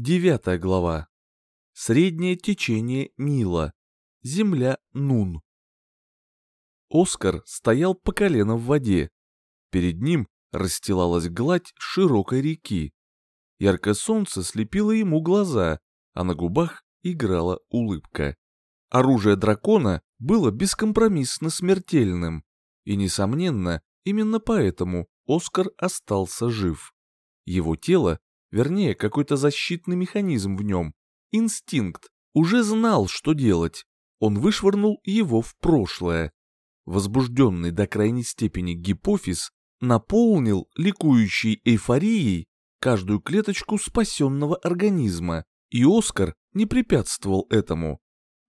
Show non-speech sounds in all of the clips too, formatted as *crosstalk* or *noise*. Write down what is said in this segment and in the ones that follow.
Девятая глава. Среднее течение Нила. Земля Нун. Оскар стоял по колено в воде. Перед ним расстилалась гладь широкой реки. Яркое солнце слепило ему глаза, а на губах играла улыбка. Оружие дракона было бескомпромиссно смертельным, и, несомненно, именно поэтому Оскар остался жив. Его тело вернее, какой-то защитный механизм в нем, инстинкт, уже знал, что делать. Он вышвырнул его в прошлое. Возбужденный до крайней степени гипофиз наполнил ликующей эйфорией каждую клеточку спасенного организма, и Оскар не препятствовал этому.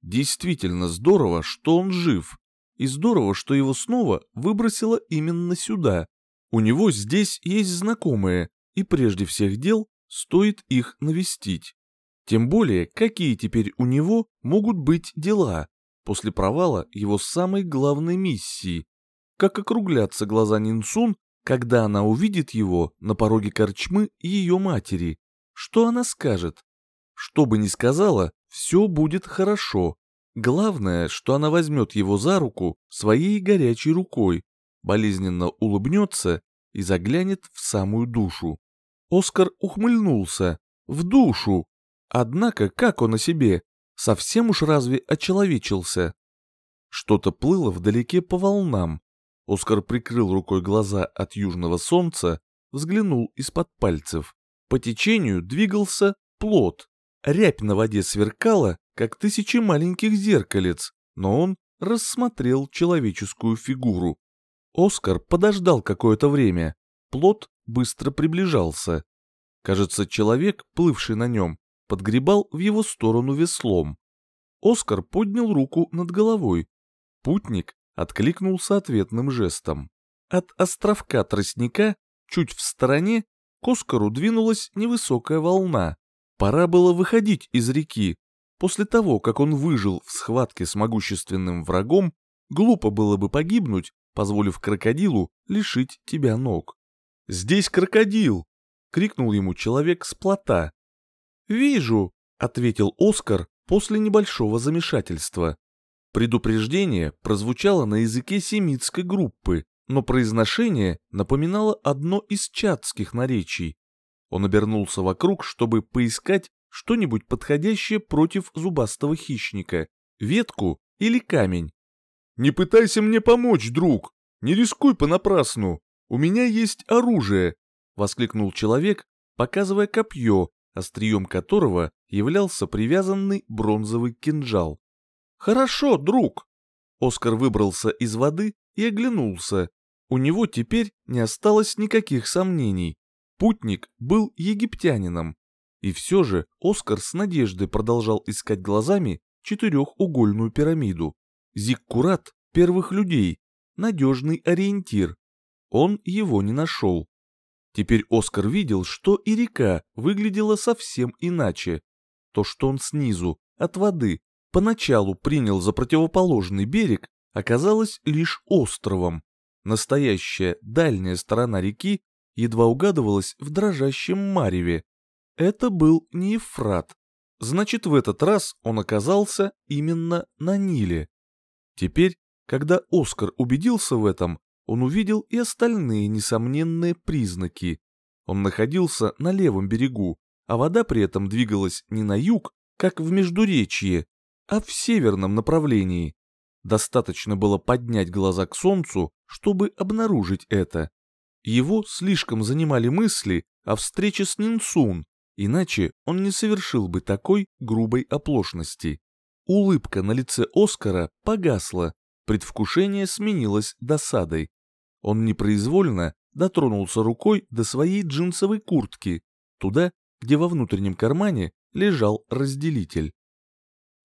Действительно здорово, что он жив, и здорово, что его снова выбросило именно сюда. У него здесь есть знакомые, и прежде всех дел стоит их навестить. Тем более, какие теперь у него могут быть дела после провала его самой главной миссии. Как округлятся глаза Нинсун, когда она увидит его на пороге корчмы ее матери. Что она скажет? Что бы ни сказала, все будет хорошо. Главное, что она возьмет его за руку своей горячей рукой, болезненно улыбнется и заглянет в самую душу. Оскар ухмыльнулся. В душу. Однако, как он о себе? Совсем уж разве очеловечился? Что-то плыло вдалеке по волнам. Оскар прикрыл рукой глаза от южного солнца, взглянул из-под пальцев. По течению двигался плод. Рябь на воде сверкала, как тысячи маленьких зеркалец, но он рассмотрел человеческую фигуру. Оскар подождал какое-то время. Плод быстро приближался. Кажется, человек, плывший на нем, подгребал в его сторону веслом. Оскар поднял руку над головой. Путник откликнулся ответным жестом. От островка тростника, чуть в стороне, к Оскару двинулась невысокая волна. Пора было выходить из реки. После того, как он выжил в схватке с могущественным врагом, глупо было бы погибнуть, позволив крокодилу лишить тебя ног. «Здесь крокодил!» — крикнул ему человек с плота. «Вижу!» — ответил Оскар после небольшого замешательства. Предупреждение прозвучало на языке семитской группы, но произношение напоминало одно из чатских наречий. Он обернулся вокруг, чтобы поискать что-нибудь подходящее против зубастого хищника, ветку или камень. «Не пытайся мне помочь, друг! Не рискуй понапрасну!» «У меня есть оружие!» — воскликнул человек, показывая копье, острием которого являлся привязанный бронзовый кинжал. «Хорошо, друг!» Оскар выбрался из воды и оглянулся. У него теперь не осталось никаких сомнений. Путник был египтянином. И все же Оскар с надеждой продолжал искать глазами четырехугольную пирамиду. Зиккурат первых людей, надежный ориентир, он его не нашел. Теперь Оскар видел, что и река выглядела совсем иначе. То, что он снизу, от воды, поначалу принял за противоположный берег, оказалось лишь островом. Настоящая дальняя сторона реки едва угадывалась в дрожащем мареве. Это был не Ефрат. Значит, в этот раз он оказался именно на Ниле. Теперь, когда Оскар убедился в этом, он увидел и остальные несомненные признаки. Он находился на левом берегу, а вода при этом двигалась не на юг, как в Междуречье, а в северном направлении. Достаточно было поднять глаза к солнцу, чтобы обнаружить это. Его слишком занимали мысли о встрече с Нинсун, иначе он не совершил бы такой грубой оплошности. Улыбка на лице Оскара погасла, предвкушение сменилось досадой. Он непроизвольно дотронулся рукой до своей джинсовой куртки, туда, где во внутреннем кармане лежал разделитель.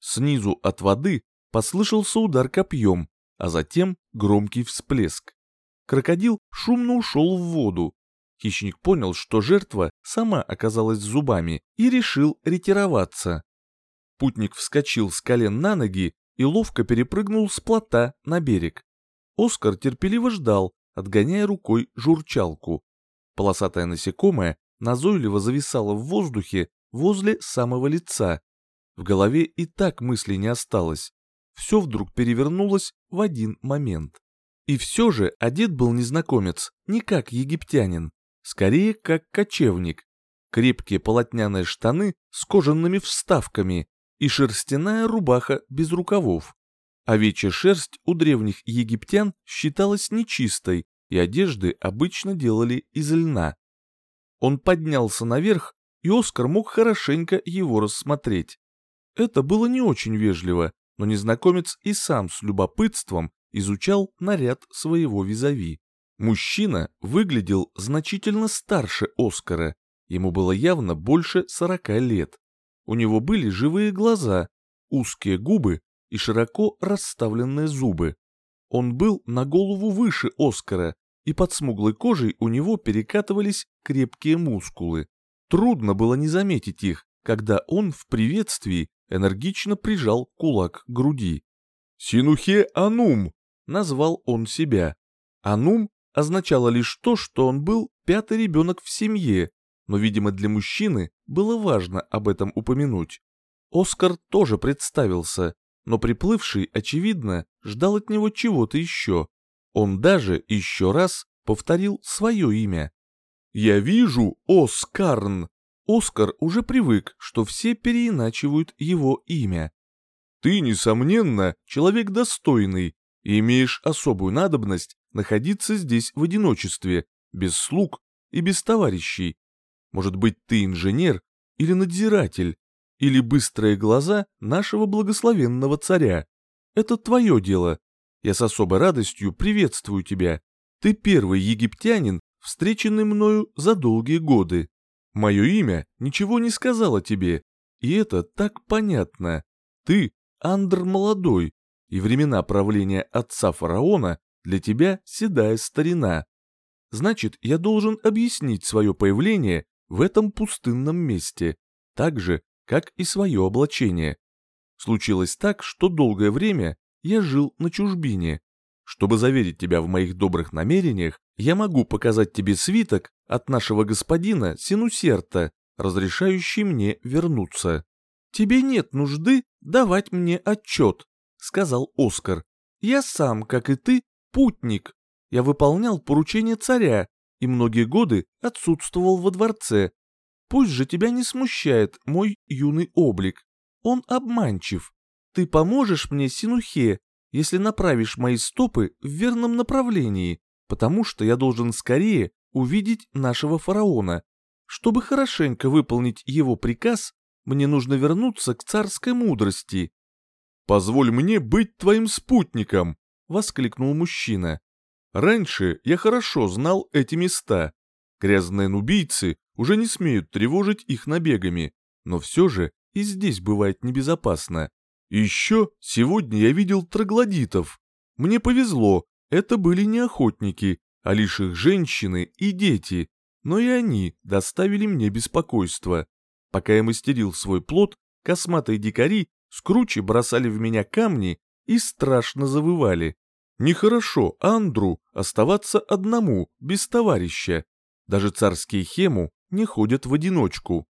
Снизу от воды послышался удар копьем, а затем громкий всплеск. Крокодил шумно ушел в воду. Хищник понял, что жертва сама оказалась зубами и решил ретироваться. Путник вскочил с колен на ноги и ловко перепрыгнул с плота на берег. Оскар терпеливо ждал, отгоняя рукой журчалку. Полосатое насекомое назойливо зависало в воздухе возле самого лица. В голове и так мысли не осталось. Все вдруг перевернулось в один момент. И все же одет был незнакомец не как египтянин, скорее как кочевник. Крепкие полотняные штаны с кожаными вставками и шерстяная рубаха без рукавов. Овечья шерсть у древних египтян считалась нечистой, и одежды обычно делали из льна. Он поднялся наверх, и Оскар мог хорошенько его рассмотреть. Это было не очень вежливо, но незнакомец и сам с любопытством изучал наряд своего визави. Мужчина выглядел значительно старше Оскара, ему было явно больше сорока лет. У него были живые глаза, узкие губы и широко расставленные зубы. Он был на голову выше Оскара, и под смуглой кожей у него перекатывались крепкие мускулы. Трудно было не заметить их, когда он в приветствии энергично прижал кулак к груди. «Синухе Анум!» — назвал он себя. «Анум» означало лишь то, что он был пятый ребенок в семье, но, видимо, для мужчины было важно об этом упомянуть. Оскар тоже представился, но приплывший, очевидно, ждал от него чего-то еще. Он даже еще раз повторил свое имя. «Я вижу, Оскарн!» Оскар уже привык, что все переиначивают его имя. «Ты, несомненно, человек достойный и имеешь особую надобность находиться здесь в одиночестве, без слуг и без товарищей. Может быть, ты инженер или надзиратель, или быстрые глаза нашего благословенного царя. Это твое дело. Я с особой радостью приветствую тебя. Ты первый египтянин, встреченный мною за долгие годы. Мое имя ничего не сказала тебе, и это так понятно. Ты Андр молодой, и времена правления отца фараона для тебя седая старина. Значит, я должен объяснить свое появление в этом пустынном месте, так же, как и свое облачение. Случилось так, что долгое время я жил на чужбине. Чтобы заверить тебя в моих добрых намерениях, я могу показать тебе свиток от нашего господина Синусерта, разрешающий мне вернуться. Тебе нет нужды давать мне отчет, сказал Оскар. Я сам, как и ты, путник. Я выполнял поручение царя и многие годы отсутствовал во дворце. Пусть же тебя не смущает мой юный облик. Он обманчив. Ты поможешь мне, Синухе, если направишь мои стопы в верном направлении, потому что я должен скорее увидеть нашего фараона. Чтобы хорошенько выполнить его приказ, мне нужно вернуться к царской мудрости. «Позволь мне быть твоим спутником!» — воскликнул мужчина. Раньше я хорошо знал эти места. Грязные нубийцы уже не смеют тревожить их набегами, но все же и здесь бывает небезопасно. еще сегодня я видел троглодитов. Мне повезло, это были не охотники, а лишь их женщины и дети, но и они доставили мне беспокойство. Пока я мастерил свой плод, косматые дикари с круче бросали в меня камни и страшно завывали. Нехорошо Андру оставаться одному, без товарища. Даже царские хему не ходят в одиночку.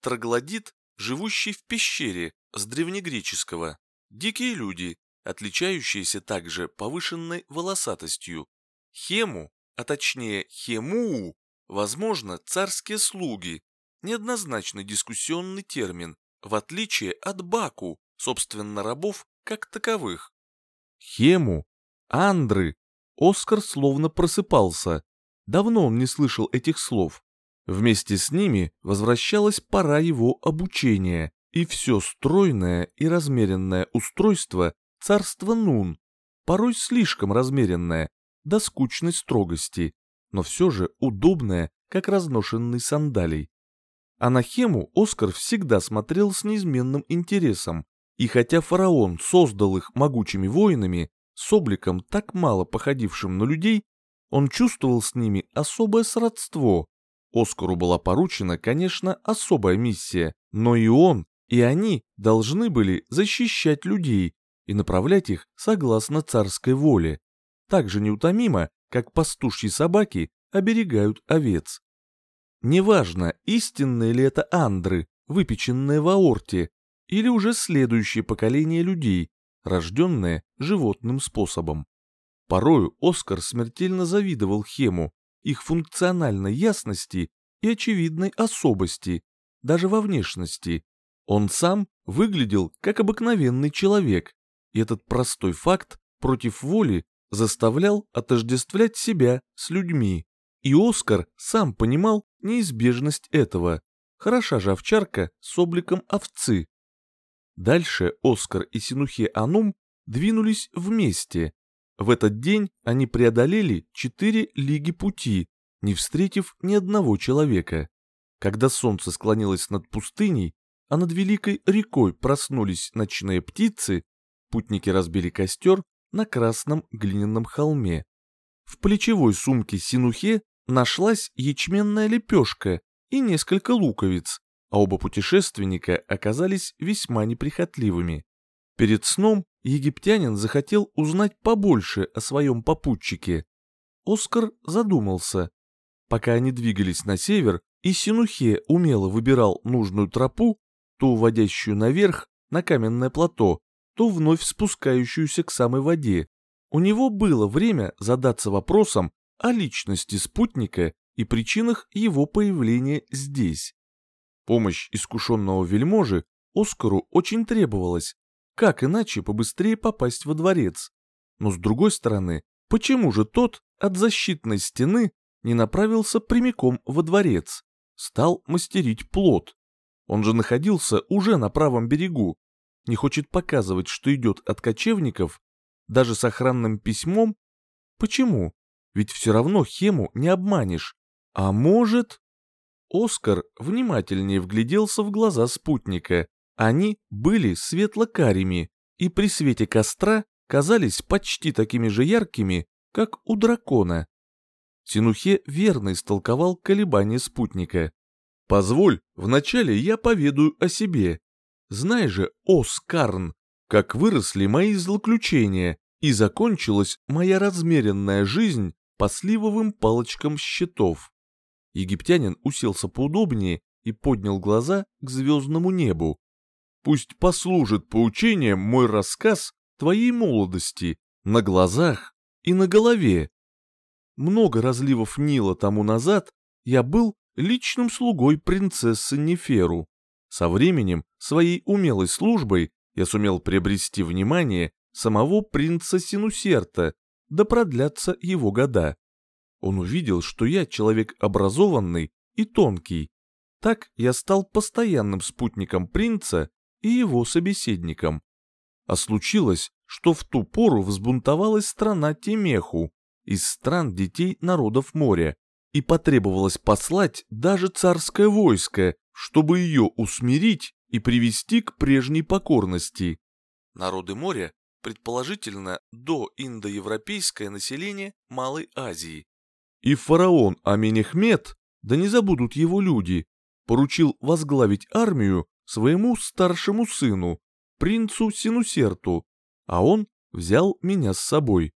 Троглодит, живущий в пещере, с древнегреческого. Дикие люди, отличающиеся также повышенной волосатостью. Хему, а точнее хемуу, возможно, царские слуги. Неоднозначный дискуссионный термин, в отличие от баку, собственно, рабов как таковых. Хему Андры! Оскар словно просыпался. Давно он не слышал этих слов. Вместе с ними возвращалась пора его обучения, и все стройное и размеренное устройство царства Нун, порой слишком размеренное, до скучной строгости, но все же удобное, как разношенный сандалий. А на Хему Оскар всегда смотрел с неизменным интересом, и хотя фараон создал их могучими воинами, с обликом так мало походившим на людей, он чувствовал с ними особое сродство. Оскару была поручена, конечно, особая миссия, но и он, и они должны были защищать людей и направлять их согласно царской воле, так же неутомимо, как пастушьи собаки оберегают овец. Неважно, истинные ли это андры, выпеченные в аорте, или уже следующее поколение людей, рожденные животным способом. Порою Оскар смертельно завидовал Хему, их функциональной ясности и очевидной особости, даже во внешности. Он сам выглядел как обыкновенный человек, и этот простой факт против воли заставлял отождествлять себя с людьми. И Оскар сам понимал неизбежность этого. Хороша же овчарка с обликом овцы. Дальше Оскар и Синухе Анум двинулись вместе. В этот день они преодолели четыре лиги пути, не встретив ни одного человека. Когда солнце склонилось над пустыней, а над великой рекой проснулись ночные птицы, путники разбили костер на красном глиняном холме. В плечевой сумке Синухе нашлась ячменная лепешка и несколько луковиц, а оба путешественника оказались весьма неприхотливыми. Перед сном египтянин захотел узнать побольше о своем попутчике. Оскар задумался. Пока они двигались на север, и Синухе умело выбирал нужную тропу, то уводящую наверх, на каменное плато, то вновь спускающуюся к самой воде. У него было время задаться вопросом о личности спутника и причинах его появления здесь. Помощь искушенного вельможи Оскару очень требовалась, как иначе побыстрее попасть во дворец. Но с другой стороны, почему же тот от защитной стены не направился прямиком во дворец, стал мастерить плод? Он же находился уже на правом берегу, не хочет показывать, что идет от кочевников, даже с охранным письмом? Почему? Ведь все равно Хему не обманешь. А может... Оскар внимательнее вгляделся в глаза спутника. Они были светло-карими и при свете костра казались почти такими же яркими, как у дракона. Синухе верно истолковал колебания спутника. «Позволь, вначале я поведаю о себе. Знай же, Оскарн, как выросли мои злоключения и закончилась моя размеренная жизнь по сливовым палочкам щитов. Египтянин уселся поудобнее и поднял глаза к звездному небу. Пусть послужит поучением мой рассказ твоей молодости на глазах и на голове. Много разливов Нила тому назад я был личным слугой принцессы Неферу. Со временем, своей умелой службой, я сумел приобрести внимание самого принца Синусерта, да продлятся его года. Он увидел, что я человек образованный и тонкий. Так я стал постоянным спутником принца и его собеседником. А случилось, что в ту пору взбунтовалась страна Темеху из стран детей народов моря, и потребовалось послать даже царское войско, чтобы ее усмирить и привести к прежней покорности. Народы моря предположительно до индоевропейское население Малой Азии. И фараон Аменехмед, да не забудут его люди, поручил возглавить армию своему старшему сыну, принцу Синусерту, а он взял меня с собой.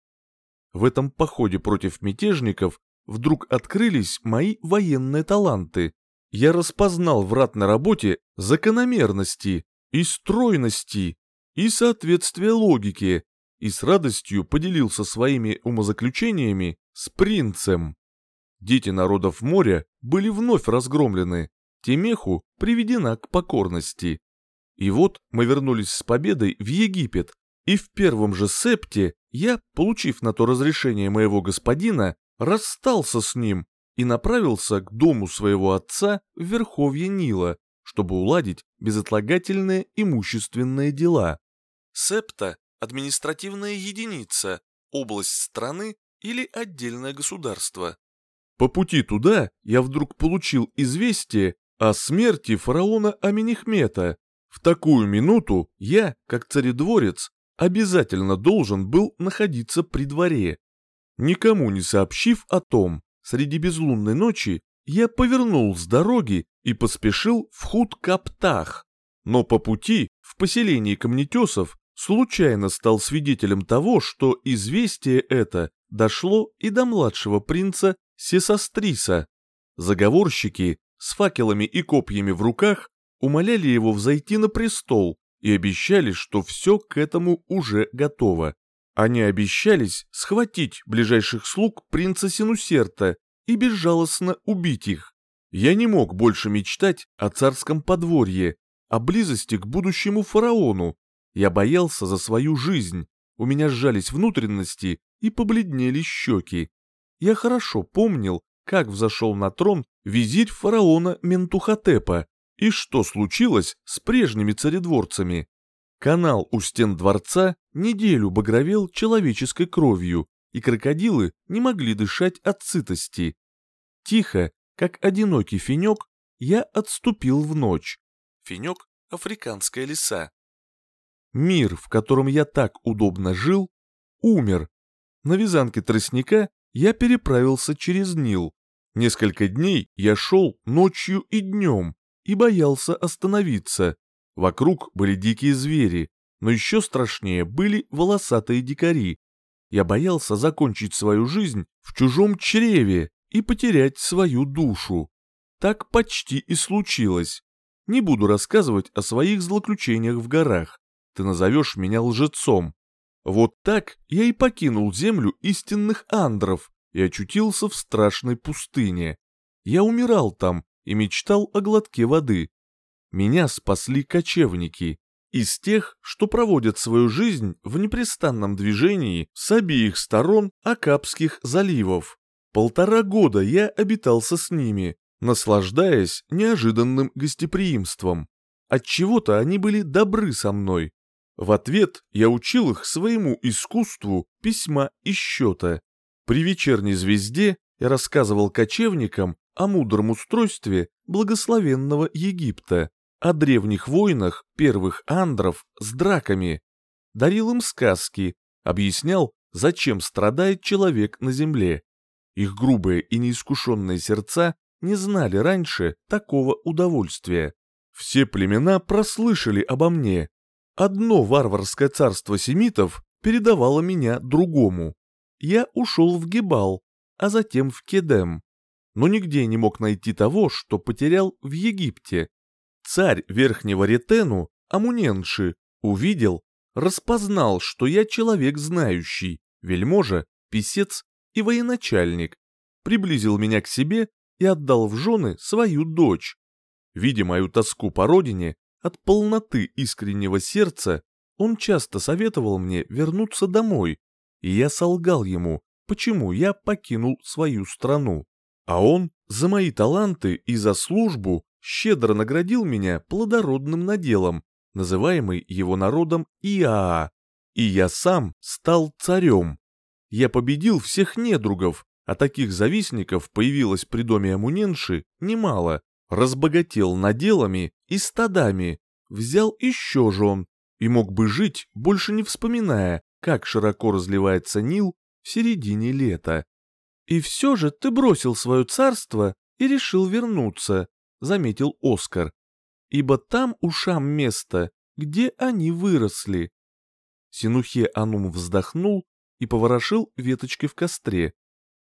В этом походе против мятежников вдруг открылись мои военные таланты. Я распознал в ратной работе закономерности и стройности, и соответствие логике, и с радостью поделился своими умозаключениями с принцем. Дети народов моря были вновь разгромлены, Темеху приведена к покорности. И вот мы вернулись с победой в Египет, и в первом же септе я, получив на то разрешение моего господина, расстался с ним и направился к дому своего отца в Верховье Нила, чтобы уладить безотлагательные имущественные дела. Септа – административная единица, область страны или отдельное государство. По пути туда я вдруг получил известие о смерти фараона Аменихмета. В такую минуту я, как царедворец, обязательно должен был находиться при дворе. Никому не сообщив о том, среди безлунной ночи я повернул с дороги и поспешил в Худ-Каптах. Но по пути в поселении камнетесов случайно стал свидетелем того, что известие это дошло и до младшего принца Сесастриса. Заговорщики с факелами и копьями в руках умоляли его взойти на престол и обещали, что все к этому уже готово. Они обещались схватить ближайших слуг принца Синусерта и безжалостно убить их. Я не мог больше мечтать о царском подворье, о близости к будущему фараону. Я боялся за свою жизнь, у меня сжались внутренности и побледнели щеки. Я хорошо помнил, как взошел на трон визирь фараона Ментухотепа и что случилось с прежними царедворцами. Канал у стен дворца неделю багровел человеческой кровью, и крокодилы не могли дышать от сытости. Тихо, как одинокий финек, я отступил в ночь. Финек — африканская лиса. Мир, в котором я так удобно жил, умер. На вязанке тростника я переправился через Нил. Несколько дней я шел ночью и днем и боялся остановиться. Вокруг были дикие звери, но еще страшнее были волосатые дикари. Я боялся закончить свою жизнь в чужом чреве и потерять свою душу. Так почти и случилось. Не буду рассказывать о своих злоключениях в горах. Ты назовешь меня лжецом. Вот так я и покинул землю истинных андров и очутился в страшной пустыне. Я умирал там и мечтал о глотке воды. Меня спасли кочевники, из тех, что проводят свою жизнь в непрестанном движении с обеих сторон Акапских заливов. Полтора года я обитался с ними, наслаждаясь неожиданным гостеприимством. Отчего-то они были добры со мной. В ответ я учил их своему искусству письма и счета. При вечерней звезде я рассказывал кочевникам о мудром устройстве благословенного Египта о древних войнах первых андров с драками, дарил им сказки, объяснял, зачем страдает человек на земле. Их грубые и неискушенные сердца не знали раньше такого удовольствия. Все племена прослышали обо мне. Одно варварское царство семитов передавало меня другому. Я ушел в Гебал, а затем в Кедем. Но нигде не мог найти того, что потерял в Египте. Царь Верхнего Ретену, Амуненши, увидел, распознал, что я человек знающий, вельможа, писец и военачальник, приблизил меня к себе и отдал в жены свою дочь. Видя мою тоску по родине, от полноты искреннего сердца, он часто советовал мне вернуться домой, и я солгал ему, почему я покинул свою страну. А он за мои таланты и за службу щедро наградил меня плодородным наделом, называемый его народом Иаа, и я сам стал царем. Я победил всех недругов, а таких завистников появилось при доме Амуненши немало, разбогател наделами и стадами, взял еще жен и мог бы жить, больше не вспоминая, как широко разливается Нил в середине лета. И все же ты бросил свое царство и решил вернуться, — заметил Оскар. «Ибо там ушам место, где они выросли». Синухе Анум вздохнул и поворошил веточкой в костре.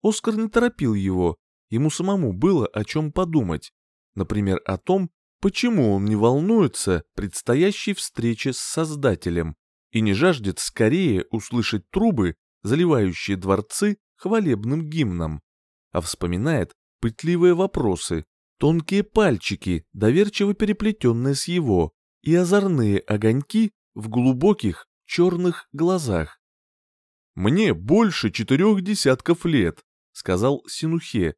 Оскар не торопил его, ему самому было о чем подумать. Например, о том, почему он не волнуется предстоящей встрече с Создателем и не жаждет скорее услышать трубы, заливающие дворцы хвалебным гимном, а вспоминает пытливые вопросы, тонкие пальчики, доверчиво переплетенные с его, и озорные огоньки в глубоких черных глазах. «Мне больше четырех десятков лет», — сказал Синухе.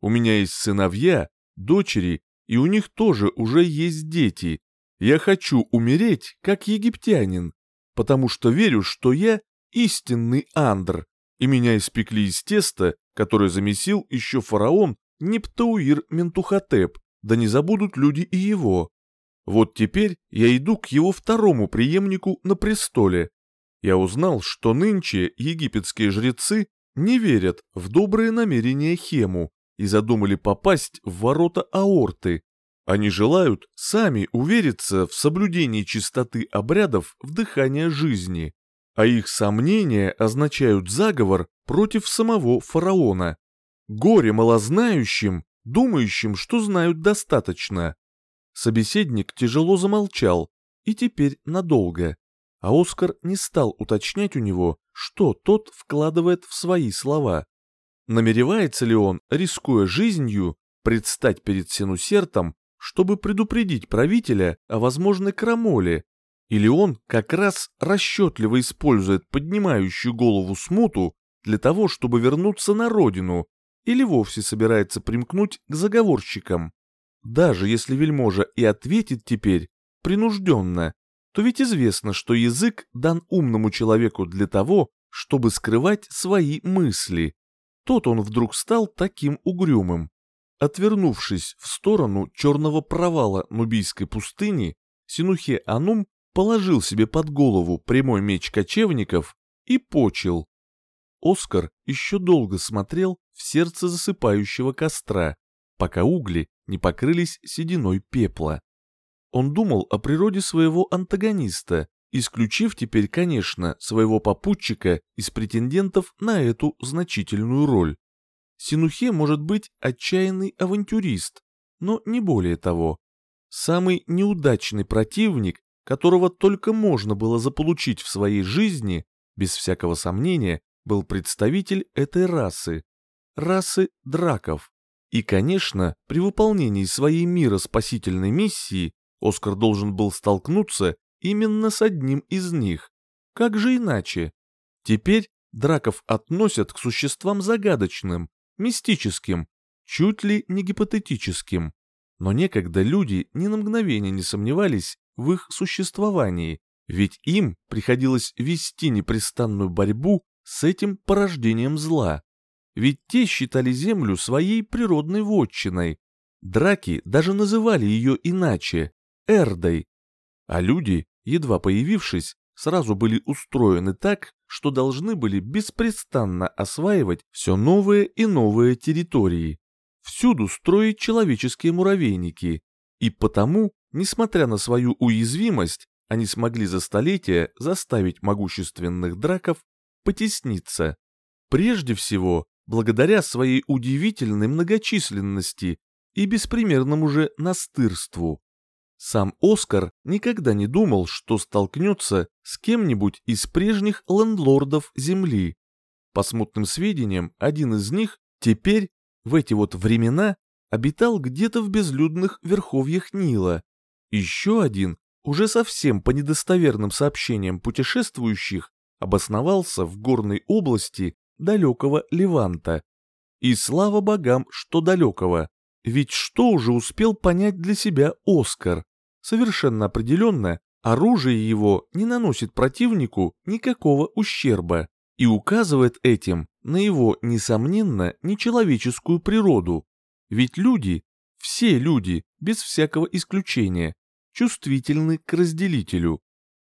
«У меня есть сыновья, дочери, и у них тоже уже есть дети. Я хочу умереть, как египтянин, потому что верю, что я истинный андр, и меня испекли из теста, которое замесил еще фараон Нептауир Ментухотеп, да не забудут люди и его. Вот теперь я иду к его второму преемнику на престоле. Я узнал, что нынче египетские жрецы не верят в добрые намерения Хему и задумали попасть в ворота аорты. Они желают сами увериться в соблюдении чистоты обрядов вдыхания жизни, а их сомнения означают заговор против самого фараона. Горе малознающим, думающим, что знают достаточно. Собеседник тяжело замолчал, и теперь надолго. А Оскар не стал уточнять у него, что тот вкладывает в свои слова. Намеревается ли он, рискуя жизнью, предстать перед Синусертом, чтобы предупредить правителя о возможной крамоле, или он как раз расчетливо использует поднимающую голову смуту для того, чтобы вернуться на родину, или вовсе собирается примкнуть к заговорщикам. Даже если вельможа и ответит теперь, принужденно, то ведь известно, что язык дан умному человеку для того, чтобы скрывать свои мысли. Тот он вдруг стал таким угрюмым. Отвернувшись в сторону черного провала нубийской пустыни, Синухе Анум положил себе под голову прямой меч кочевников и почил. Оскар еще долго смотрел в сердце засыпающего костра, пока угли не покрылись сединой пепла. Он думал о природе своего антагониста, исключив теперь, конечно, своего попутчика из претендентов на эту значительную роль. Синухе может быть отчаянный авантюрист, но не более того. Самый неудачный противник, которого только можно было заполучить в своей жизни, без всякого сомнения, был представитель этой расы, расы драков. И, конечно, при выполнении своей мироспасительной миссии Оскар должен был столкнуться именно с одним из них. Как же иначе? Теперь драков относят к существам загадочным, мистическим, чуть ли не гипотетическим. Но некогда люди ни на мгновение не сомневались в их существовании, ведь им приходилось вести непрестанную борьбу с этим порождением зла. Ведь те считали Землю своей природной вотчиной. Драки даже называли ее иначе – Эрдой. А люди, едва появившись, сразу были устроены так, что должны были беспрестанно осваивать все новые и новые территории, всюду строить человеческие муравейники, и потому, несмотря на свою уязвимость, они смогли за столетия заставить могущественных драков потесниться. Прежде всего, благодаря своей удивительной многочисленности и беспримерному же настырству. Сам Оскар никогда не думал, что столкнется с кем-нибудь из прежних лендлордов Земли. По смутным сведениям, один из них теперь, в эти вот времена, обитал где-то в безлюдных верховьях Нила. Еще один, уже совсем по недостоверным сообщениям путешествующих, обосновался в горной области далекого Леванта. И слава богам, что далекого, ведь что уже успел понять для себя Оскар? Совершенно определенно, оружие его не наносит противнику никакого ущерба и указывает этим на его, несомненно, нечеловеческую природу. Ведь люди, все люди, без всякого исключения, чувствительны к разделителю.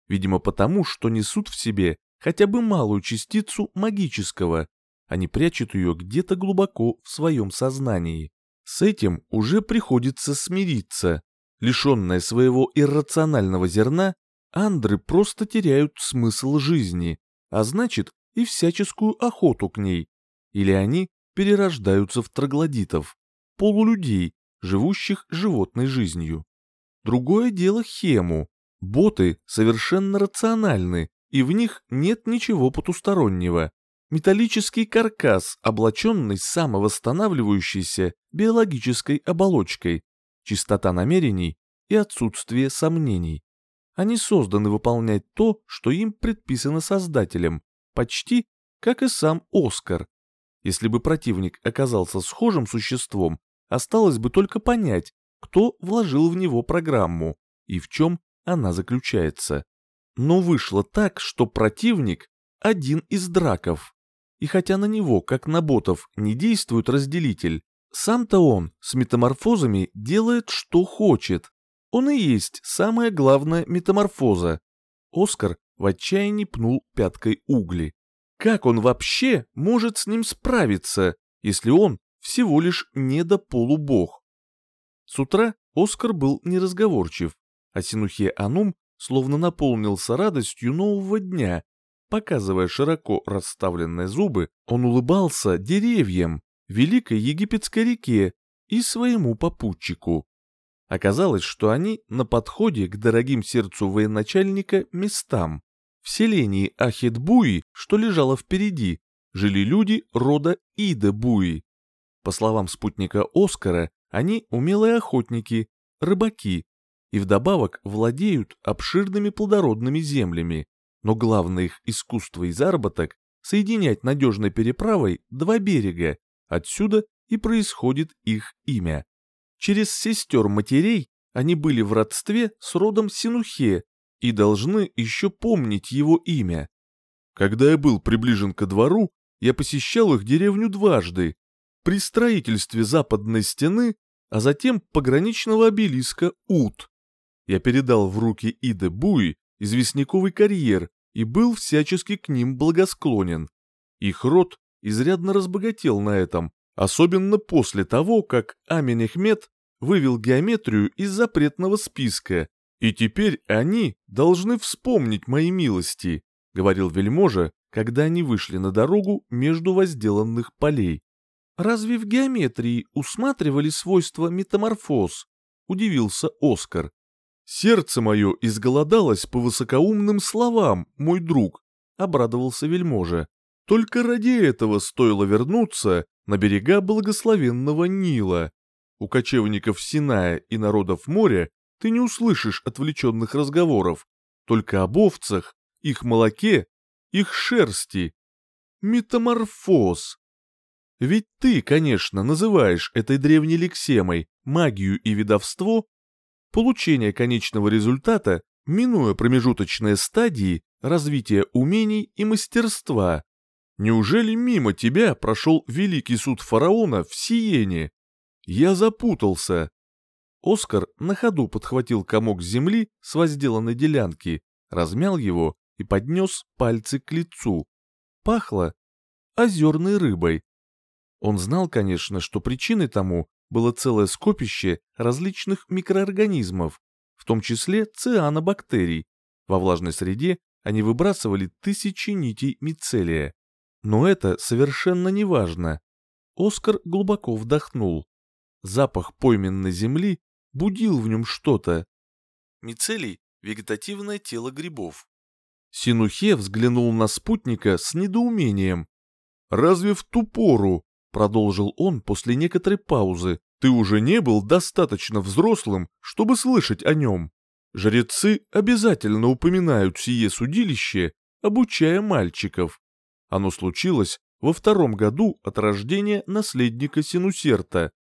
Видимо потому, что несут в себе хотя бы малую частицу магического, они прячут ее где-то глубоко в своем сознании. С этим уже приходится смириться. Лишенная своего иррационального зерна, андры просто теряют смысл жизни, а значит и всяческую охоту к ней. Или они перерождаются в троглодитов, полулюдей, живущих животной жизнью. Другое дело хему. Боты совершенно рациональны, и в них нет ничего потустороннего металлический каркас, облаченный самовосстанавливающейся биологической оболочкой, чистота намерений и отсутствие сомнений. Они созданы выполнять то, что им предписано создателем, почти как и сам Оскар. Если бы противник оказался схожим существом, осталось бы только понять, кто вложил в него программу и в чем она заключается. Но вышло так, что противник – один из драков. И хотя на него, как на ботов, не действует разделитель, сам-то он с метаморфозами делает, что хочет. Он и есть самая главная метаморфоза. Оскар в отчаянии пнул пяткой угли. Как он вообще может с ним справиться, если он всего лишь недополубог? С утра Оскар был неразговорчив, а Синухе Анум словно наполнился радостью нового дня Показывая широко расставленные зубы, он улыбался деревьям, великой египетской реке и своему попутчику. Оказалось, что они на подходе к дорогим сердцу военачальника местам. В селении Ахидбуи, что лежало впереди, жили люди рода Ида-Буи. По словам спутника Оскара, они умелые охотники, рыбаки, и вдобавок владеют обширными плодородными землями. Но главное их искусство и заработок – соединять надежной переправой два берега, отсюда и происходит их имя. Через сестер-матерей они были в родстве с родом Синухе и должны еще помнить его имя. Когда я был приближен ко двору, я посещал их деревню дважды, при строительстве западной стены, а затем пограничного обелиска Ут. Я передал в руки Иде Буи известняковый карьер и был всячески к ним благосклонен. Их род изрядно разбогател на этом, особенно после того, как Амин Ахмед вывел геометрию из запретного списка, и теперь они должны вспомнить мои милости, говорил вельможа, когда они вышли на дорогу между возделанных полей. «Разве в геометрии усматривали свойства метаморфоз?» — удивился Оскар. «Сердце мое изголодалось по высокоумным словам, мой друг», — обрадовался вельможа. «Только ради этого стоило вернуться на берега благословенного Нила. У кочевников Синая и народов моря ты не услышишь отвлеченных разговоров, только об овцах, их молоке, их шерсти. Метаморфоз. Ведь ты, конечно, называешь этой древней лексемой магию и видовство, получение конечного результата, минуя промежуточные стадии развития умений и мастерства. Неужели мимо тебя прошел великий суд фараона в Сиене? Я запутался. Оскар на ходу подхватил комок земли с возделанной делянки, размял его и поднес пальцы к лицу. Пахло озерной рыбой. Он знал, конечно, что причиной тому было целое скопище различных микроорганизмов, в том числе цианобактерий. Во влажной среде они выбрасывали тысячи нитей мицелия. Но это совершенно не важно. Оскар глубоко вдохнул. Запах пойменной земли будил в нем что-то. Мицелий – вегетативное тело грибов. Синухе взглянул на спутника с недоумением. «Разве в ту пору продолжил он после некоторой паузы, ты уже не был достаточно взрослым, чтобы слышать о нем. Жрецы обязательно упоминают сие судилище, обучая мальчиков. Оно случилось во втором году от рождения наследника Синусерта.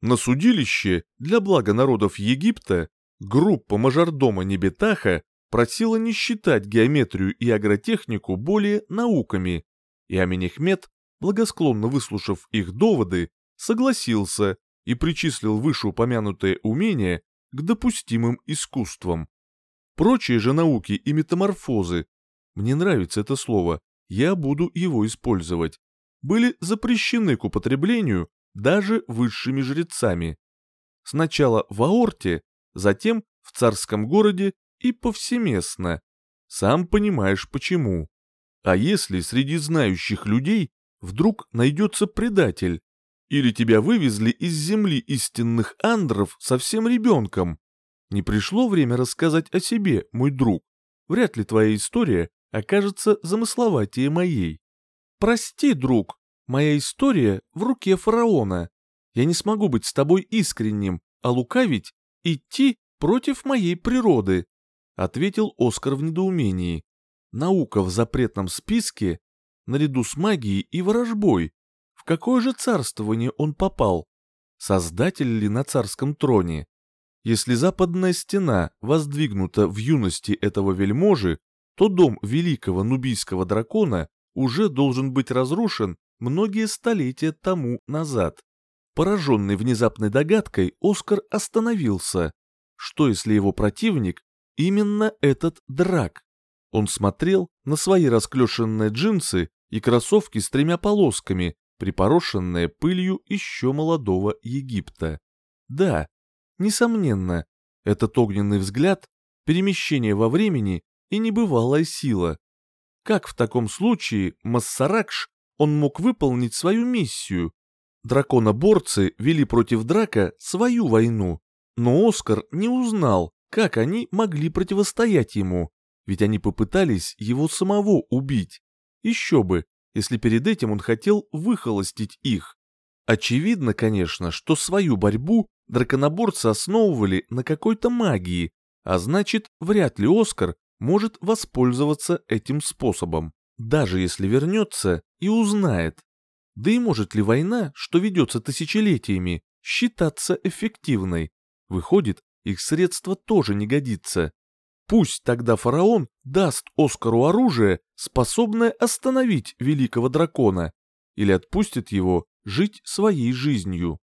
На судилище для блага народов Египта группа мажордома Небетаха просила не считать геометрию и агротехнику более науками, и Аминехмед благосклонно выслушав их доводы, согласился и причислил вышеупомянутое умение к допустимым искусствам. Прочие же науки и метаморфозы, мне нравится это слово, я буду его использовать, были запрещены к употреблению даже высшими жрецами. Сначала в Аорте, затем в царском городе и повсеместно. Сам понимаешь почему. А если среди знающих людей вдруг найдется предатель. Или тебя вывезли из земли истинных андров совсем ребенком. Не пришло время рассказать о себе, мой друг. Вряд ли твоя история окажется замысловатее моей. Прости, друг, моя история в руке фараона. Я не смогу быть с тобой искренним, а лукавить, идти против моей природы, ответил Оскар в недоумении. Наука в запретном списке наряду с магией и ворожбой. В какое же царствование он попал? Создатель ли на царском троне? Если западная стена воздвигнута в юности этого вельможи, то дом великого нубийского дракона уже должен быть разрушен многие столетия тому назад. Пораженный внезапной догадкой, Оскар остановился. Что если его противник именно этот драк? Он смотрел на свои расклешенные джинсы и кроссовки с тремя полосками, припорошенные пылью еще молодого Египта. Да, несомненно, этот огненный взгляд, перемещение во времени и небывалая сила. Как в таком случае Массаракш он мог выполнить свою миссию? Драконоборцы вели против Драка свою войну. Но Оскар не узнал, как они могли противостоять ему, ведь они попытались его самого убить. Еще бы, если перед этим он хотел выхолостить их. Очевидно, конечно, что свою борьбу драконоборцы основывали на какой-то магии, а значит, вряд ли Оскар может воспользоваться этим способом, даже если вернется и узнает. Да и может ли война, что ведется тысячелетиями, считаться эффективной? Выходит, их средство тоже не годится. Пусть тогда фараон даст Оскару оружие, способное остановить великого дракона, или отпустит его жить своей жизнью.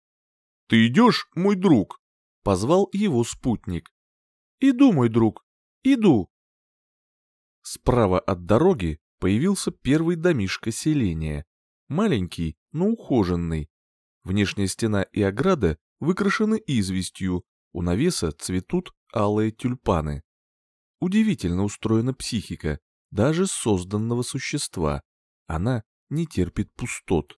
«Ты идешь, мой друг?» — позвал его спутник. «Иду, мой друг, иду». Справа от дороги появился первый домишко селения. Маленький, но ухоженный. Внешняя стена и ограда выкрашены известью, у навеса цветут алые тюльпаны. Удивительно устроена психика, даже созданного существа. Она не терпит пустот.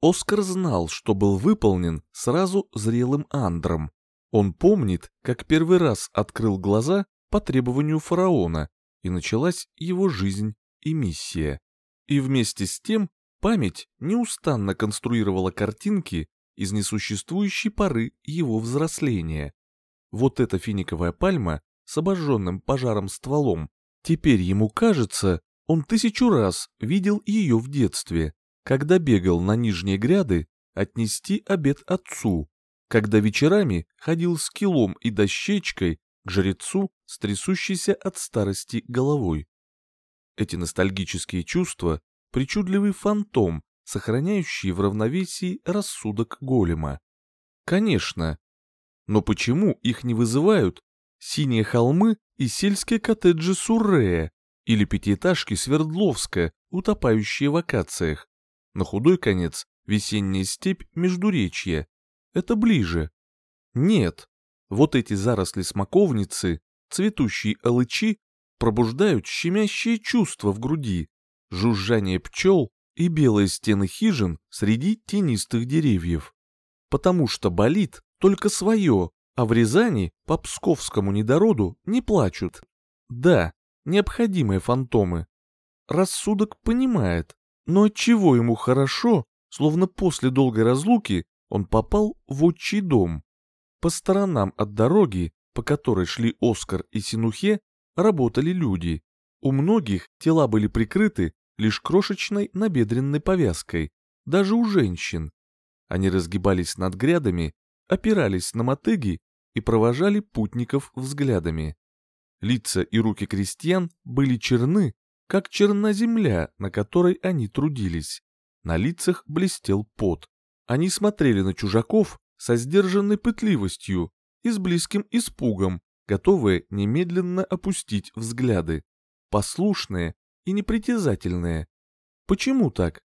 Оскар знал, что был выполнен сразу зрелым андром. Он помнит, как первый раз открыл глаза по требованию фараона, и началась его жизнь и миссия. И вместе с тем память неустанно конструировала картинки из несуществующей поры его взросления. Вот эта финиковая пальма с обожженным пожаром стволом, теперь ему кажется, он тысячу раз видел ее в детстве когда бегал на нижние гряды отнести обед отцу, когда вечерами ходил с килом и дощечкой к жрецу с трясущейся от старости головой. Эти ностальгические чувства — причудливый фантом, сохраняющий в равновесии рассудок голема. Конечно. Но почему их не вызывают синие холмы и сельские коттеджи Суррея или пятиэтажки Свердловска, утопающие в акациях? На худой конец весенняя степь Междуречья. Это ближе. Нет, вот эти заросли смоковницы, цветущие алычи, пробуждают щемящие чувства в груди, жужжание пчел и белые стены хижин среди тенистых деревьев. Потому что болит только свое, а в Рязани по псковскому недороду не плачут. Да, необходимые фантомы. Рассудок понимает, но отчего ему хорошо, словно после долгой разлуки он попал в отчий дом? По сторонам от дороги, по которой шли Оскар и Синухе, работали люди. У многих тела были прикрыты лишь крошечной набедренной повязкой, даже у женщин. Они разгибались над грядами, опирались на мотыги и провожали путников взглядами. Лица и руки крестьян были черны, как черна земля, на которой они трудились. На лицах блестел пот. Они смотрели на чужаков со сдержанной пытливостью и с близким испугом, готовые немедленно опустить взгляды. Послушные и непритязательные. Почему так?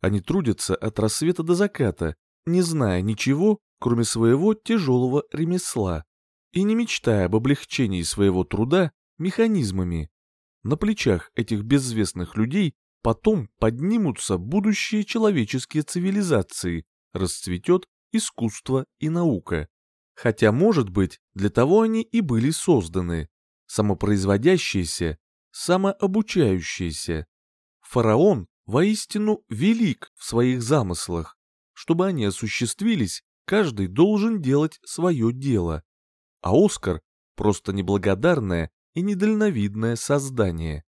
Они трудятся от рассвета до заката, не зная ничего, кроме своего тяжелого ремесла, и не мечтая об облегчении своего труда механизмами. На плечах этих безвестных людей потом поднимутся будущие человеческие цивилизации, расцветет искусство и наука. Хотя, может быть, для того они и были созданы, самопроизводящиеся, самообучающиеся. Фараон воистину велик в своих замыслах. Чтобы они осуществились, каждый должен делать свое дело. А Оскар – просто неблагодарная и недальновидное создание.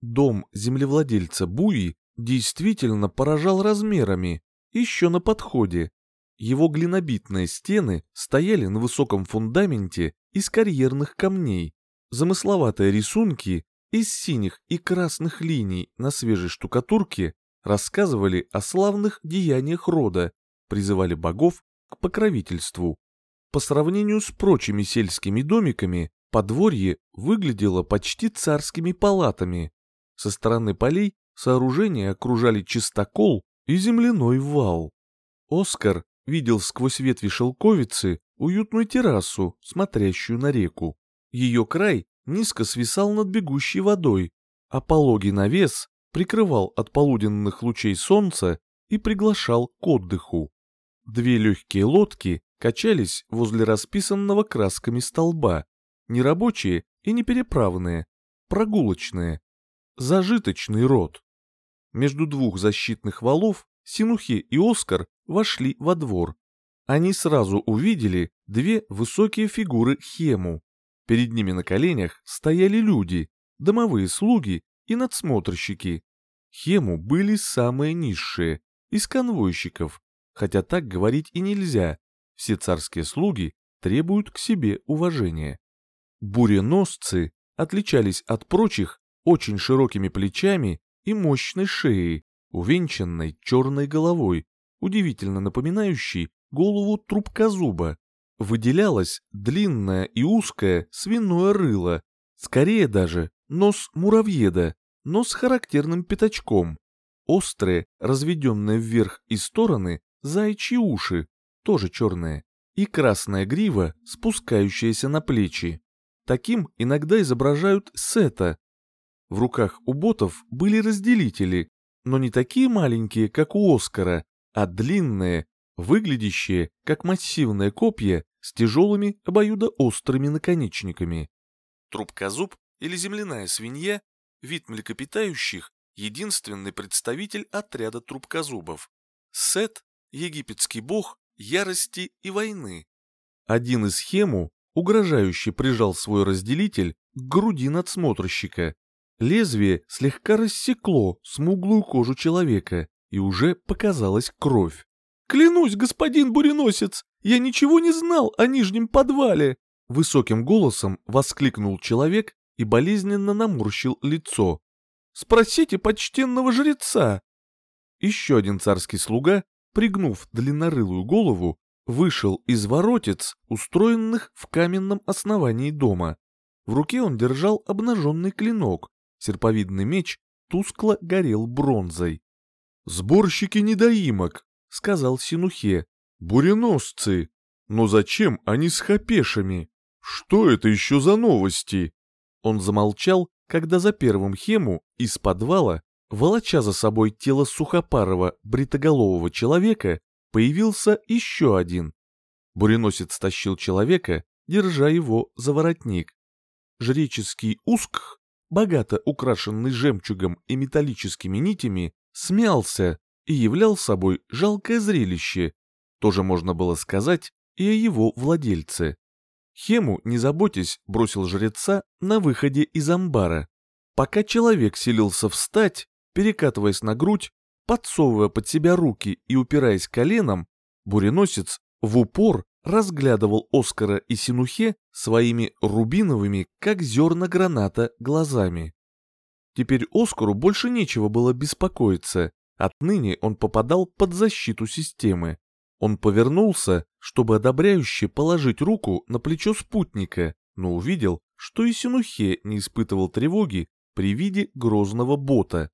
Дом землевладельца Буи действительно поражал размерами, еще на подходе. Его глинобитные стены стояли на высоком фундаменте из карьерных камней. Замысловатые рисунки из синих и красных линий на свежей штукатурке рассказывали о славных деяниях рода, призывали богов к покровительству. По сравнению с прочими сельскими домиками, Подворье выглядело почти царскими палатами. Со стороны полей сооружения окружали чистокол и земляной вал. Оскар видел сквозь ветви шелковицы уютную террасу, смотрящую на реку. Ее край низко свисал над бегущей водой, а пологий навес прикрывал от полуденных лучей солнца и приглашал к отдыху. Две легкие лодки качались возле расписанного красками столба, нерабочие и непереправные, прогулочные, зажиточный род. Между двух защитных валов Синухе и Оскар вошли во двор. Они сразу увидели две высокие фигуры Хему. Перед ними на коленях стояли люди, домовые слуги и надсмотрщики. Хему были самые низшие, из конвойщиков, хотя так говорить и нельзя, все царские слуги требуют к себе уважения. Буреносцы отличались от прочих очень широкими плечами и мощной шеей, увенчанной черной головой, удивительно напоминающей голову трубкозуба. Выделялось длинное и узкое свиное рыло, скорее даже нос муравьеда, но с характерным пятачком. Острые, разведенные вверх и стороны, заячьи уши, тоже черные, и красная грива, спускающаяся на плечи. Таким иногда изображают сета. В руках у ботов были разделители, но не такие маленькие, как у Оскара, а длинные, выглядящие как массивные копья с тяжелыми обоюдоострыми наконечниками. Трубкозуб или земляная свинья, вид млекопитающих, единственный представитель отряда трубкозубов. Сет – египетский бог, ярости и войны. Один из хему угрожающе прижал свой разделитель к груди надсмотрщика. Лезвие слегка рассекло смуглую кожу человека, и уже показалась кровь. «Клянусь, господин буреносец, я ничего не знал о нижнем подвале!» Высоким голосом воскликнул человек и болезненно наморщил лицо. «Спросите почтенного жреца!» Еще один царский слуга пригнув длиннорылую голову, вышел из воротец, устроенных в каменном основании дома. В руке он держал обнаженный клинок, серповидный меч тускло горел бронзой. «Сборщики недоимок», — сказал Синухе, — «буреносцы. Но зачем они с хапешами? Что это еще за новости?» Он замолчал, когда за первым хему из подвала волоча за собой тело сухопарого бритоголового человека, появился еще один. Буреносец тащил человека, держа его за воротник. Жреческий ускх, богато украшенный жемчугом и металлическими нитями, смялся и являл собой жалкое зрелище. Тоже можно было сказать и о его владельце. Хему, не заботясь, бросил жреца на выходе из амбара. Пока человек селился встать, перекатываясь на грудь, подсовывая под себя руки и упираясь коленом, буреносец в упор разглядывал Оскара и Синухе своими рубиновыми, как зерна граната, глазами. Теперь Оскару больше нечего было беспокоиться, отныне он попадал под защиту системы. Он повернулся, чтобы одобряюще положить руку на плечо спутника, но увидел, что и Синухе не испытывал тревоги при виде грозного бота.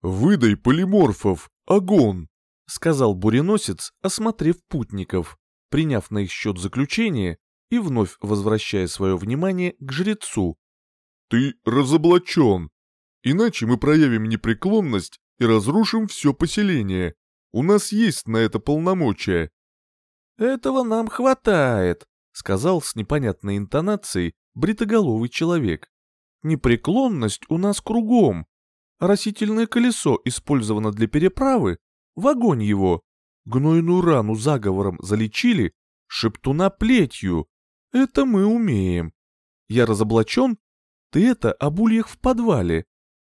«Выдай полиморфов, огонь!» — сказал буреносец, осмотрев путников, приняв на их счет заключение и вновь возвращая свое внимание к жрецу. «Ты разоблачен. Иначе мы проявим непреклонность и разрушим все поселение. У нас есть на это полномочия». «Этого нам хватает», — сказал с непонятной интонацией бритоголовый человек. «Непреклонность у нас кругом, Растительное колесо использовано для переправы, в огонь его. Гнойную рану заговором залечили, шептуна плетью. Это мы умеем. Я разоблачен? Ты это об ульях в подвале.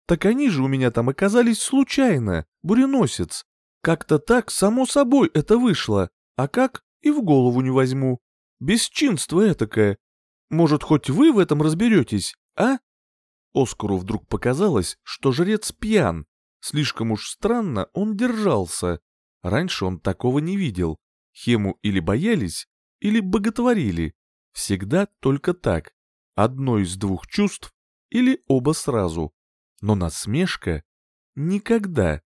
Так они же у меня там оказались случайно, буреносец. Как-то так, само собой, это вышло. А как, и в голову не возьму. Бесчинство этакое. Может, хоть вы в этом разберетесь, а? Оскару вдруг показалось, что жрец пьян. Слишком уж странно он держался. Раньше он такого не видел. Хему или боялись, или боготворили. Всегда только так. Одно из двух чувств или оба сразу. Но насмешка — никогда.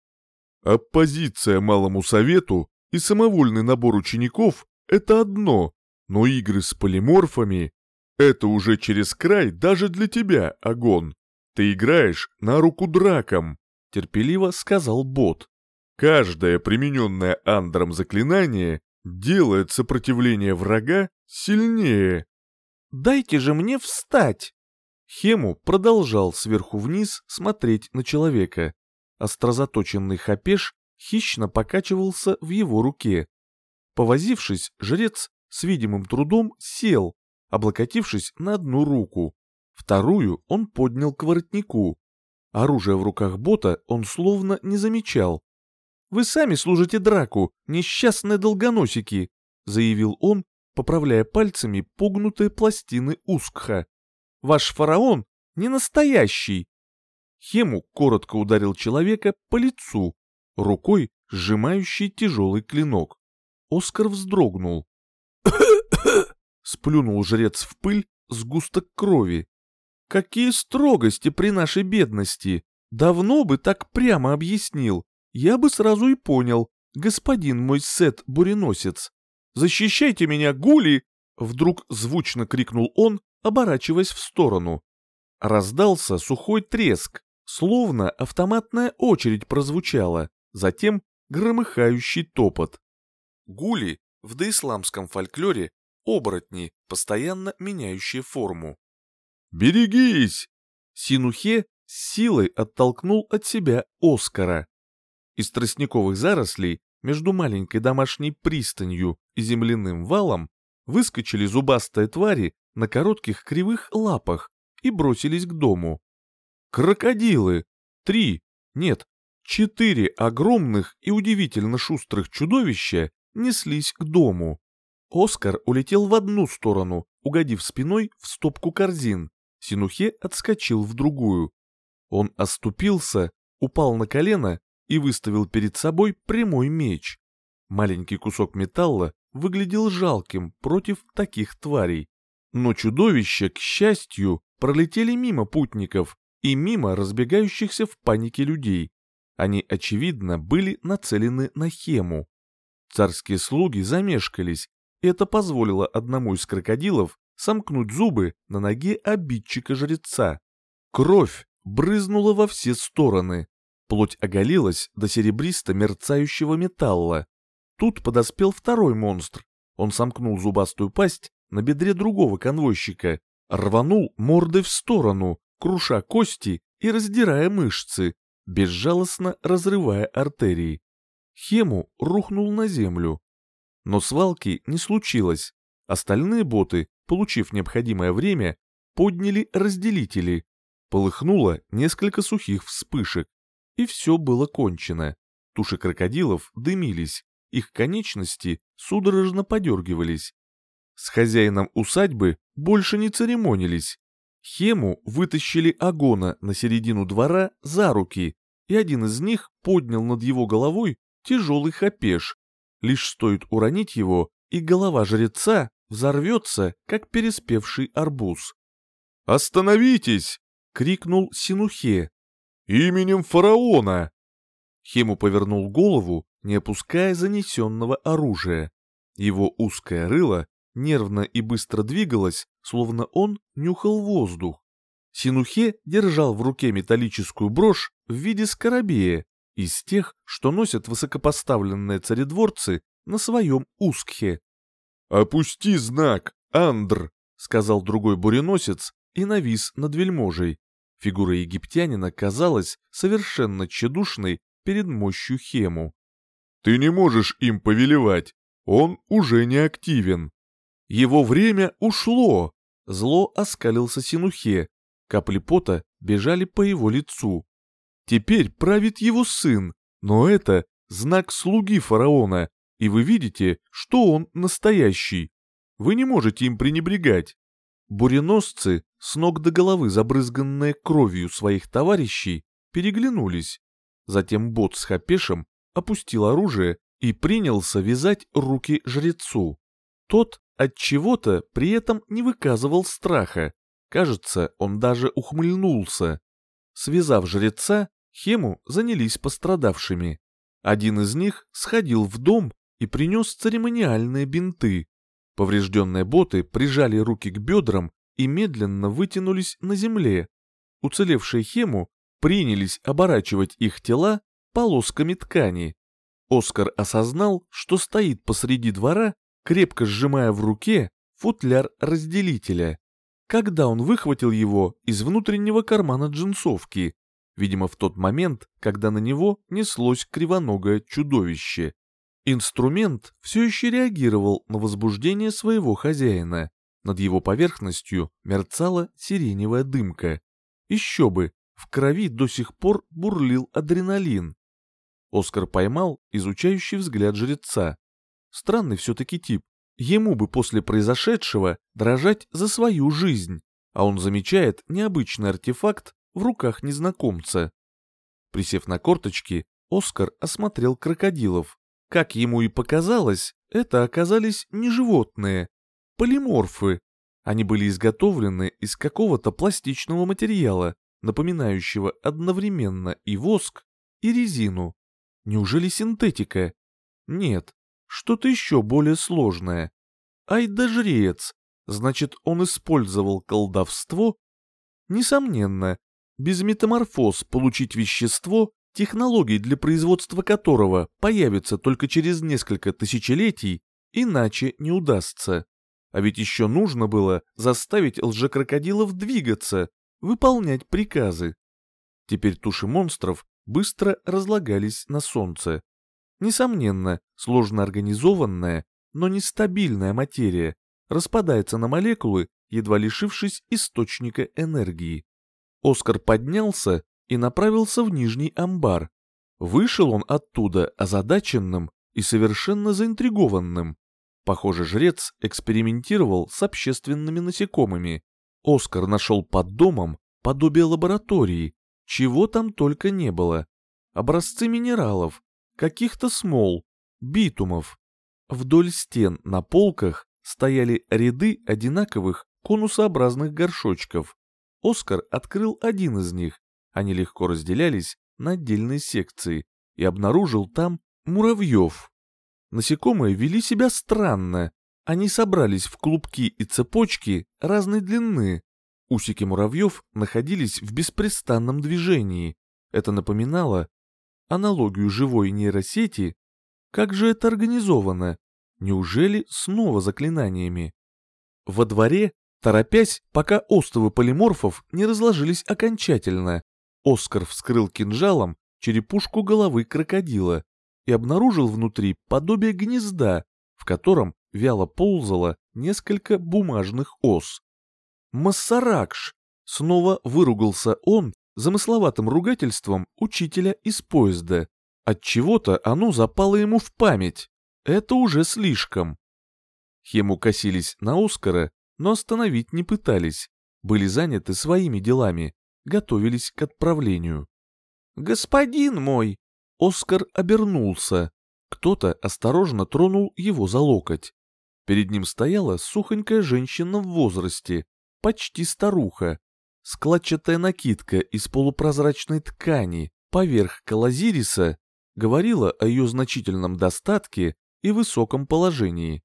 Оппозиция малому совету и самовольный набор учеников — это одно, но игры с полиморфами — это уже через край даже для тебя, Агон. Ты играешь на руку дракам, терпеливо сказал бот. Каждое примененное Андром заклинание делает сопротивление врага сильнее. «Дайте же мне встать!» Хему продолжал сверху вниз смотреть на человека. Острозаточенный хапеш хищно покачивался в его руке. Повозившись, жрец с видимым трудом сел, облокотившись на одну руку. Вторую он поднял к воротнику. Оружие в руках бота он словно не замечал. «Вы сами служите драку, несчастные долгоносики», заявил он, поправляя пальцами погнутые пластины Ускха. «Ваш фараон не настоящий». Хему коротко ударил человека по лицу, рукой сжимающий тяжелый клинок. Оскар вздрогнул. *coughs* Сплюнул жрец в пыль сгусток крови. Какие строгости при нашей бедности! Давно бы так прямо объяснил. Я бы сразу и понял, господин мой Сет-буреносец. «Защищайте меня, гули!» Вдруг звучно крикнул он, оборачиваясь в сторону. Раздался сухой треск, словно автоматная очередь прозвучала, затем громыхающий топот. Гули в доисламском фольклоре оборотни, постоянно меняющие форму. «Берегись!» Синухе с силой оттолкнул от себя Оскара. Из тростниковых зарослей между маленькой домашней пристанью и земляным валом выскочили зубастые твари на коротких кривых лапах и бросились к дому. Крокодилы! Три, нет, четыре огромных и удивительно шустрых чудовища неслись к дому. Оскар улетел в одну сторону, угодив спиной в стопку корзин. Синухе отскочил в другую. Он оступился, упал на колено и выставил перед собой прямой меч. Маленький кусок металла выглядел жалким против таких тварей. Но чудовища, к счастью, пролетели мимо путников и мимо разбегающихся в панике людей. Они, очевидно, были нацелены на Хему. Царские слуги замешкались, это позволило одному из крокодилов сомкнуть зубы на ноге обидчика-жреца. Кровь брызнула во все стороны. Плоть оголилась до серебристо-мерцающего металла. Тут подоспел второй монстр. Он сомкнул зубастую пасть на бедре другого конвойщика, рванул мордой в сторону, круша кости и раздирая мышцы, безжалостно разрывая артерии. Хему рухнул на землю. Но свалки не случилось. Остальные боты, получив необходимое время, подняли разделители. Полыхнуло несколько сухих вспышек. И все было кончено. Туши крокодилов дымились, их конечности судорожно подергивались. С хозяином усадьбы больше не церемонились. Хему вытащили Агона на середину двора за руки, и один из них поднял над его головой тяжелый хапеш, Лишь стоит уронить его, и голова жреца взорвется, как переспевший арбуз. «Остановитесь!» — крикнул Синухе. «Именем фараона!» Хему повернул голову, не опуская занесенного оружия. Его узкое рыло нервно и быстро двигалось, словно он нюхал воздух. Синухе держал в руке металлическую брошь в виде скоробея из тех, что носят высокопоставленные царедворцы на своем ускхе. «Опусти знак, Андр!» — сказал другой буреносец и навис над вельможей. Фигура египтянина казалась совершенно тщедушной перед мощью Хему. «Ты не можешь им повелевать, он уже не активен». «Его время ушло!» Зло оскалился Синухе, капли пота бежали по его лицу. Теперь правит его сын, но это знак слуги фараона, и вы видите, что он настоящий. Вы не можете им пренебрегать. Буреносцы, с ног до головы забрызганные кровью своих товарищей, переглянулись. Затем бот с Хапешем опустил оружие и принялся вязать руки жрецу. Тот от чего-то при этом не выказывал страха. Кажется, он даже ухмыльнулся. Связав жреца, Хему занялись пострадавшими. Один из них сходил в дом и принес церемониальные бинты. Поврежденные боты прижали руки к бедрам и медленно вытянулись на земле. Уцелевшие Хему принялись оборачивать их тела полосками ткани. Оскар осознал, что стоит посреди двора, крепко сжимая в руке футляр разделителя. Когда он выхватил его из внутреннего кармана джинсовки, видимо, в тот момент, когда на него неслось кривоногое чудовище. Инструмент все еще реагировал на возбуждение своего хозяина. Над его поверхностью мерцала сиреневая дымка. Еще бы, в крови до сих пор бурлил адреналин. Оскар поймал изучающий взгляд жреца. Странный все-таки тип. Ему бы после произошедшего дрожать за свою жизнь, а он замечает необычный артефакт в руках незнакомца. Присев на корточки, Оскар осмотрел крокодилов. Как ему и показалось, это оказались не животные, полиморфы. Они были изготовлены из какого-то пластичного материала, напоминающего одновременно и воск, и резину. Неужели синтетика? Нет, что-то еще более сложное. Ай жрец, значит, он использовал колдовство? Несомненно, без метаморфоз получить вещество, технологий для производства которого появятся только через несколько тысячелетий, иначе не удастся. А ведь еще нужно было заставить лжекрокодилов двигаться, выполнять приказы. Теперь туши монстров быстро разлагались на солнце. Несомненно, сложно организованная, но нестабильная материя распадается на молекулы, едва лишившись источника энергии. Оскар поднялся и направился в нижний амбар. Вышел он оттуда озадаченным и совершенно заинтригованным. Похоже, жрец экспериментировал с общественными насекомыми. Оскар нашел под домом подобие лаборатории, чего там только не было. Образцы минералов, каких-то смол, битумов. Вдоль стен на полках стояли ряды одинаковых конусообразных горшочков. Оскар открыл один из них, они легко разделялись на отдельные секции, и обнаружил там муравьев. Насекомые вели себя странно, они собрались в клубки и цепочки разной длины. Усики муравьев находились в беспрестанном движении. Это напоминало аналогию живой нейросети. Как же это организовано? Неужели снова заклинаниями? Во дворе Торопясь, пока остовы полиморфов не разложились окончательно, Оскар вскрыл кинжалом черепушку головы крокодила и обнаружил внутри подобие гнезда, в котором вяло ползало несколько бумажных ос. «Массаракш!» — снова выругался он замысловатым ругательством учителя из поезда. Отчего-то оно запало ему в память. Это уже слишком. Хему косились на Оскара, но остановить не пытались, были заняты своими делами, готовились к отправлению. «Господин мой!» Оскар обернулся. Кто-то осторожно тронул его за локоть. Перед ним стояла сухонькая женщина в возрасте, почти старуха. Складчатая накидка из полупрозрачной ткани поверх калазириса говорила о ее значительном достатке и высоком положении.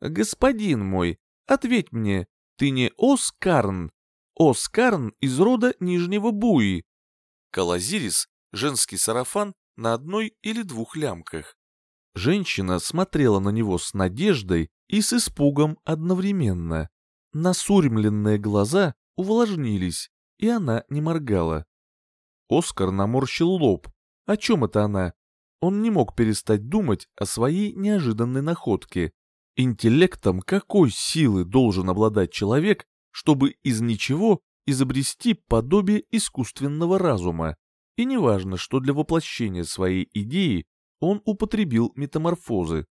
«Господин мой, Ответь мне, ты не Оскарн? Оскарн из рода Нижнего Буи. Калазирис — женский сарафан на одной или двух лямках. Женщина смотрела на него с надеждой и с испугом одновременно. Насурмленные глаза увлажнились, и она не моргала. Оскар наморщил лоб. О чем это она? Он не мог перестать думать о своей неожиданной находке. Интеллектом какой силы должен обладать человек, чтобы из ничего изобрести подобие искусственного разума? И неважно, что для воплощения своей идеи он употребил метаморфозы.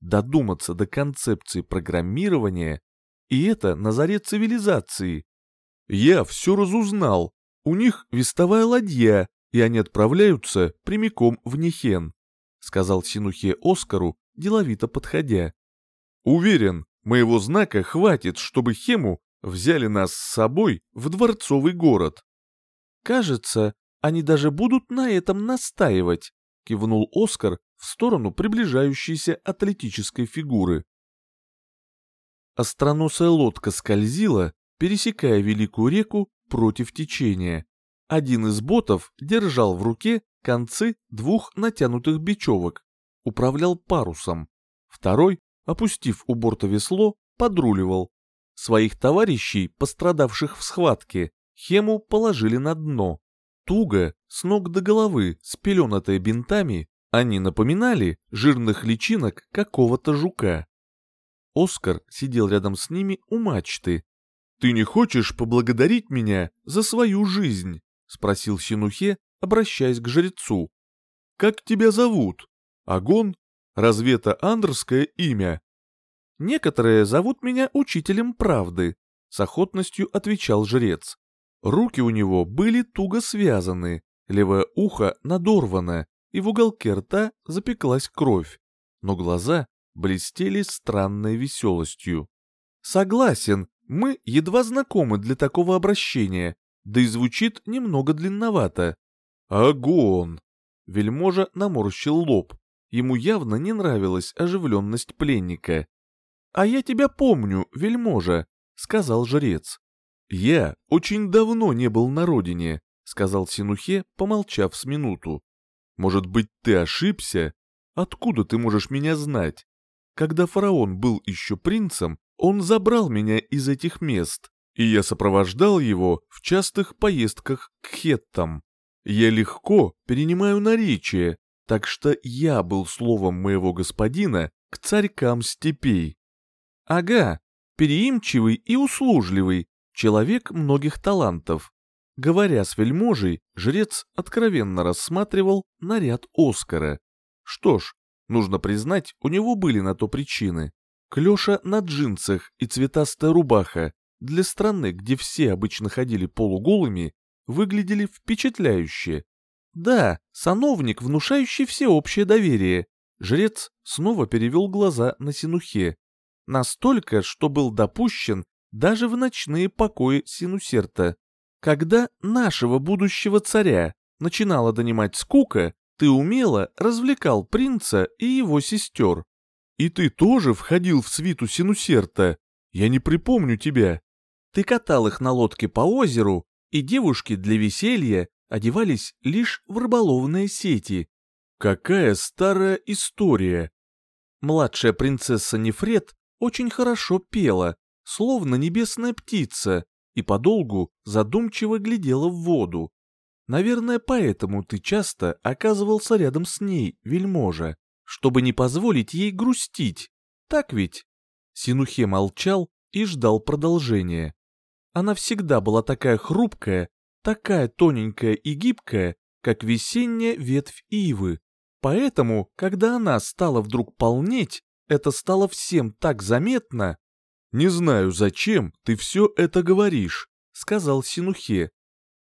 Додуматься до концепции программирования, и это на заре цивилизации. Я все разузнал. У них вестовая ладья, и они отправляются прямиком в Нихен, сказал Синухе Оскару, деловито подходя. Уверен, моего знака хватит, чтобы Хему взяли нас с собой в дворцовый город. Кажется, они даже будут на этом настаивать, кивнул Оскар в сторону приближающейся атлетической фигуры. Остроносая лодка скользила, пересекая великую реку против течения. Один из ботов держал в руке концы двух натянутых бечевок. управлял парусом. Второй, опустив у борта весло, подруливал. Своих товарищей, пострадавших в схватке, Хему положили на дно. Туго, с ног до головы, спеленатые бинтами, они напоминали жирных личинок какого-то жука. Оскар сидел рядом с ними у мачты. «Ты не хочешь поблагодарить меня за свою жизнь?» — спросил Синухе, обращаясь к жрецу. «Как тебя зовут? Агон? Разве это андерское имя?» «Некоторые зовут меня учителем правды», — с охотностью отвечал жрец. Руки у него были туго связаны, левое ухо надорвано, и в уголке рта запеклась кровь, но глаза блестели странной веселостью. «Согласен, мы едва знакомы для такого обращения, да и звучит немного длинновато». «Агон!» Вельможа наморщил лоб. Ему явно не нравилась оживленность пленника. «А я тебя помню, вельможа», — сказал жрец. «Я очень давно не был на родине», — сказал Синухе, помолчав с минуту. «Может быть, ты ошибся? Откуда ты можешь меня знать? Когда фараон был еще принцем, он забрал меня из этих мест, и я сопровождал его в частых поездках к хеттам. Я легко перенимаю наречие, так что я был словом моего господина к царькам степей. Ага, переимчивый и услужливый, человек многих талантов. Говоря с вельможей, жрец откровенно рассматривал наряд Оскара. Что ж, нужно признать, у него были на то причины. Клёша на джинсах и цветастая рубаха для страны, где все обычно ходили полуголыми, выглядели впечатляюще. Да, сановник, внушающий всеобщее доверие. Жрец снова перевел глаза на Синухе. Настолько, что был допущен даже в ночные покои Синусерта. Когда нашего будущего царя начинала донимать скука, ты умело развлекал принца и его сестер. И ты тоже входил в свиту Синусерта. Я не припомню тебя. Ты катал их на лодке по озеру, и девушки для веселья одевались лишь в рыболовные сети. Какая старая история! Младшая принцесса Нефред очень хорошо пела, словно небесная птица, и подолгу задумчиво глядела в воду. Наверное, поэтому ты часто оказывался рядом с ней, вельможа, чтобы не позволить ей грустить. Так ведь? Синухе молчал и ждал продолжения. Она всегда была такая хрупкая, такая тоненькая и гибкая, как весенняя ветвь ивы. Поэтому, когда она стала вдруг полнеть, это стало всем так заметно, «Не знаю, зачем ты все это говоришь», — сказал Синухе.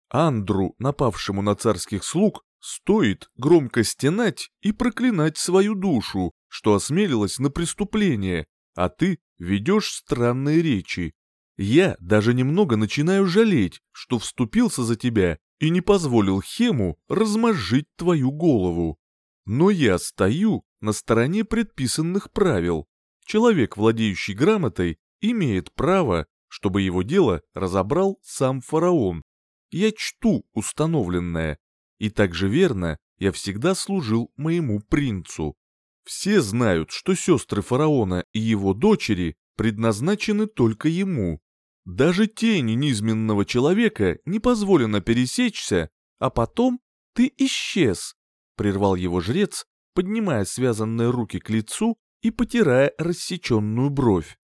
«Андру, напавшему на царских слуг, стоит громко стенать и проклинать свою душу, что осмелилась на преступление, а ты ведешь странные речи. Я даже немного начинаю жалеть, что вступился за тебя и не позволил Хему размозжить твою голову. Но я стою на стороне предписанных правил. Человек, владеющий грамотой, имеет право, чтобы его дело разобрал сам фараон. Я чту установленное, и также верно я всегда служил моему принцу. Все знают, что сестры фараона и его дочери предназначены только ему. Даже тени низменного человека не позволено пересечься, а потом ты исчез, прервал его жрец, поднимая связанные руки к лицу и потирая рассеченную бровь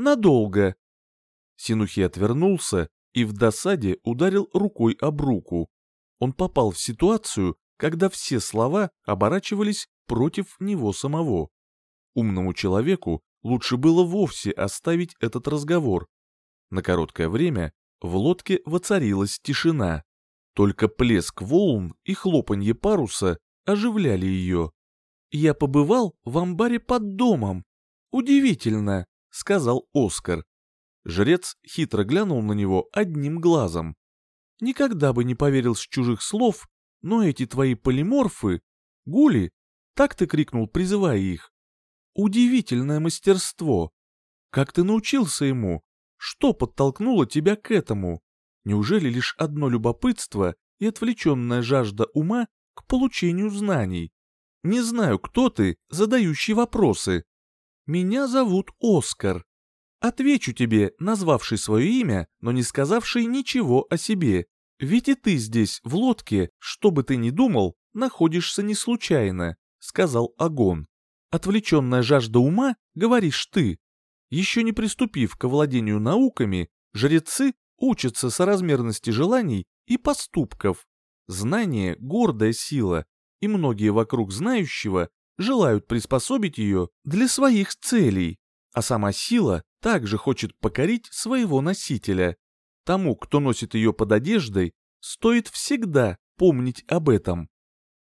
надолго. Синухи отвернулся и в досаде ударил рукой об руку. Он попал в ситуацию, когда все слова оборачивались против него самого. Умному человеку лучше было вовсе оставить этот разговор. На короткое время в лодке воцарилась тишина. Только плеск волн и хлопанье паруса оживляли ее. «Я побывал в амбаре под домом. Удивительно!» — сказал Оскар. Жрец хитро глянул на него одним глазом. «Никогда бы не поверил с чужих слов, но эти твои полиморфы... Гули!» — так ты крикнул, призывая их. «Удивительное мастерство! Как ты научился ему? Что подтолкнуло тебя к этому? Неужели лишь одно любопытство и отвлеченная жажда ума к получению знаний? Не знаю, кто ты, задающий вопросы. Меня зовут Оскар. Отвечу тебе, назвавший свое имя, но не сказавший ничего о себе. Ведь и ты здесь, в лодке, что бы ты ни думал, находишься не случайно, сказал Агон. Отвлеченная жажда ума, говоришь ты. Еще не приступив к владению науками, жрецы учатся соразмерности желаний и поступков. Знание — гордая сила, и многие вокруг знающего желают приспособить ее для своих целей, а сама сила также хочет покорить своего носителя. Тому, кто носит ее под одеждой, стоит всегда помнить об этом.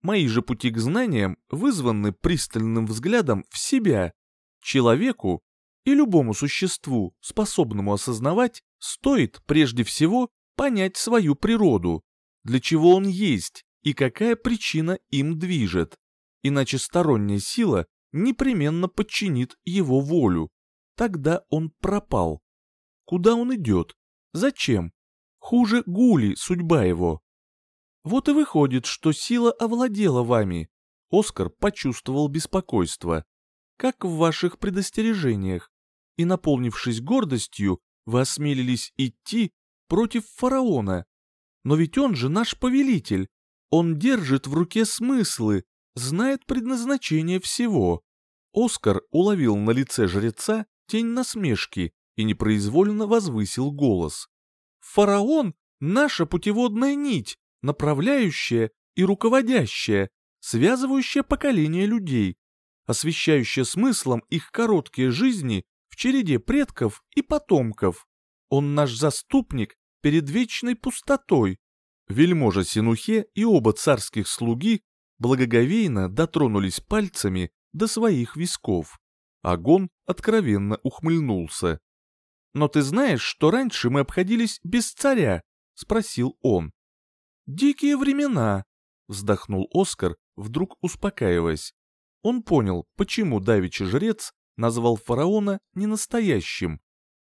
Мои же пути к знаниям вызваны пристальным взглядом в себя. Человеку и любому существу, способному осознавать, стоит прежде всего понять свою природу, для чего он есть и какая причина им движет. Иначе сторонняя сила непременно подчинит его волю. Тогда он пропал. Куда он идет? Зачем? Хуже гули судьба его. Вот и выходит, что сила овладела вами. Оскар почувствовал беспокойство. Как в ваших предостережениях. И, наполнившись гордостью, вы осмелились идти против фараона. Но ведь он же наш повелитель. Он держит в руке смыслы, знает предназначение всего. Оскар уловил на лице жреца тень насмешки и непроизвольно возвысил голос. «Фараон — наша путеводная нить, направляющая и руководящая, связывающая поколения людей, освещающая смыслом их короткие жизни в череде предков и потомков. Он наш заступник перед вечной пустотой, Вельможа Синухе и оба царских слуги благоговейно дотронулись пальцами до своих висков. Агон откровенно ухмыльнулся. «Но ты знаешь, что раньше мы обходились без царя?» — спросил он. «Дикие времена», — вздохнул Оскар, вдруг успокаиваясь. Он понял, почему давичий жрец назвал фараона ненастоящим.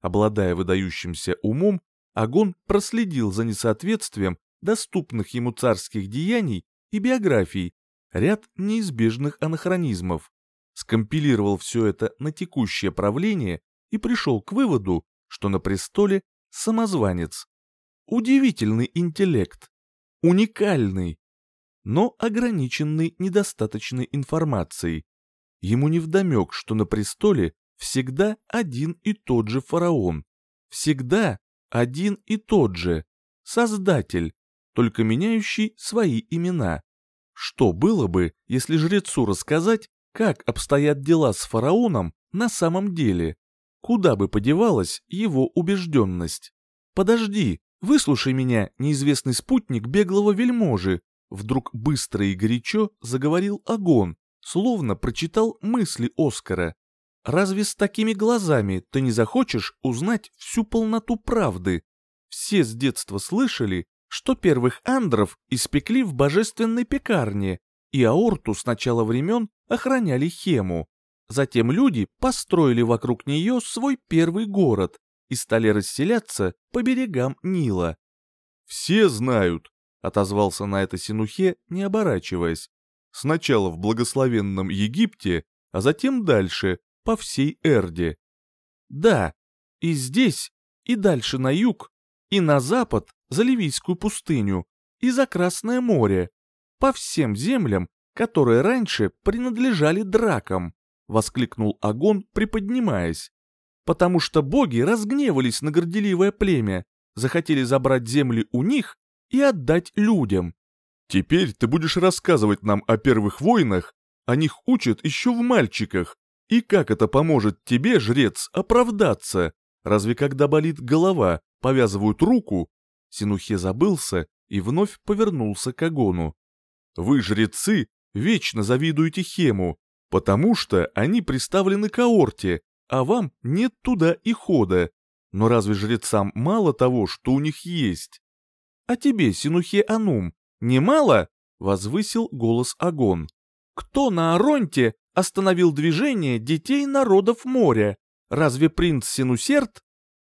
Обладая выдающимся умом, Агон проследил за несоответствием доступных ему царских деяний и биографий, ряд неизбежных анахронизмов, скомпилировал все это на текущее правление и пришел к выводу, что на престоле самозванец. Удивительный интеллект, уникальный, но ограниченный недостаточной информацией. Ему невдомек, что на престоле всегда один и тот же фараон, всегда один и тот же, создатель, только меняющий свои имена. Что было бы, если жрецу рассказать, как обстоят дела с фараоном на самом деле? Куда бы подевалась его убежденность? «Подожди, выслушай меня, неизвестный спутник беглого вельможи», вдруг быстро и горячо заговорил Агон, словно прочитал мысли Оскара. «Разве с такими глазами ты не захочешь узнать всю полноту правды? Все с детства слышали, что первых андров испекли в божественной пекарне, и аорту с начала времен охраняли Хему. Затем люди построили вокруг нее свой первый город и стали расселяться по берегам Нила. «Все знают», — отозвался на это Синухе, не оборачиваясь. «Сначала в благословенном Египте, а затем дальше, по всей Эрде». «Да, и здесь, и дальше на юг, и на запад за Ливийскую пустыню и за Красное море, по всем землям, которые раньше принадлежали дракам, воскликнул Агон, приподнимаясь. Потому что боги разгневались на горделивое племя, захотели забрать земли у них и отдать людям. Теперь ты будешь рассказывать нам о первых войнах, о них учат еще в мальчиках, и как это поможет тебе, жрец, оправдаться? Разве когда болит голова, повязывают руку, Синухе забылся и вновь повернулся к Агону. «Вы, жрецы, вечно завидуете Хему, потому что они приставлены к аорте, а вам нет туда и хода. Но разве жрецам мало того, что у них есть?» «А тебе, Синухе Анум, не мало?» — возвысил голос Агон. «Кто на Аронте остановил движение детей народов моря? Разве принц Синусерт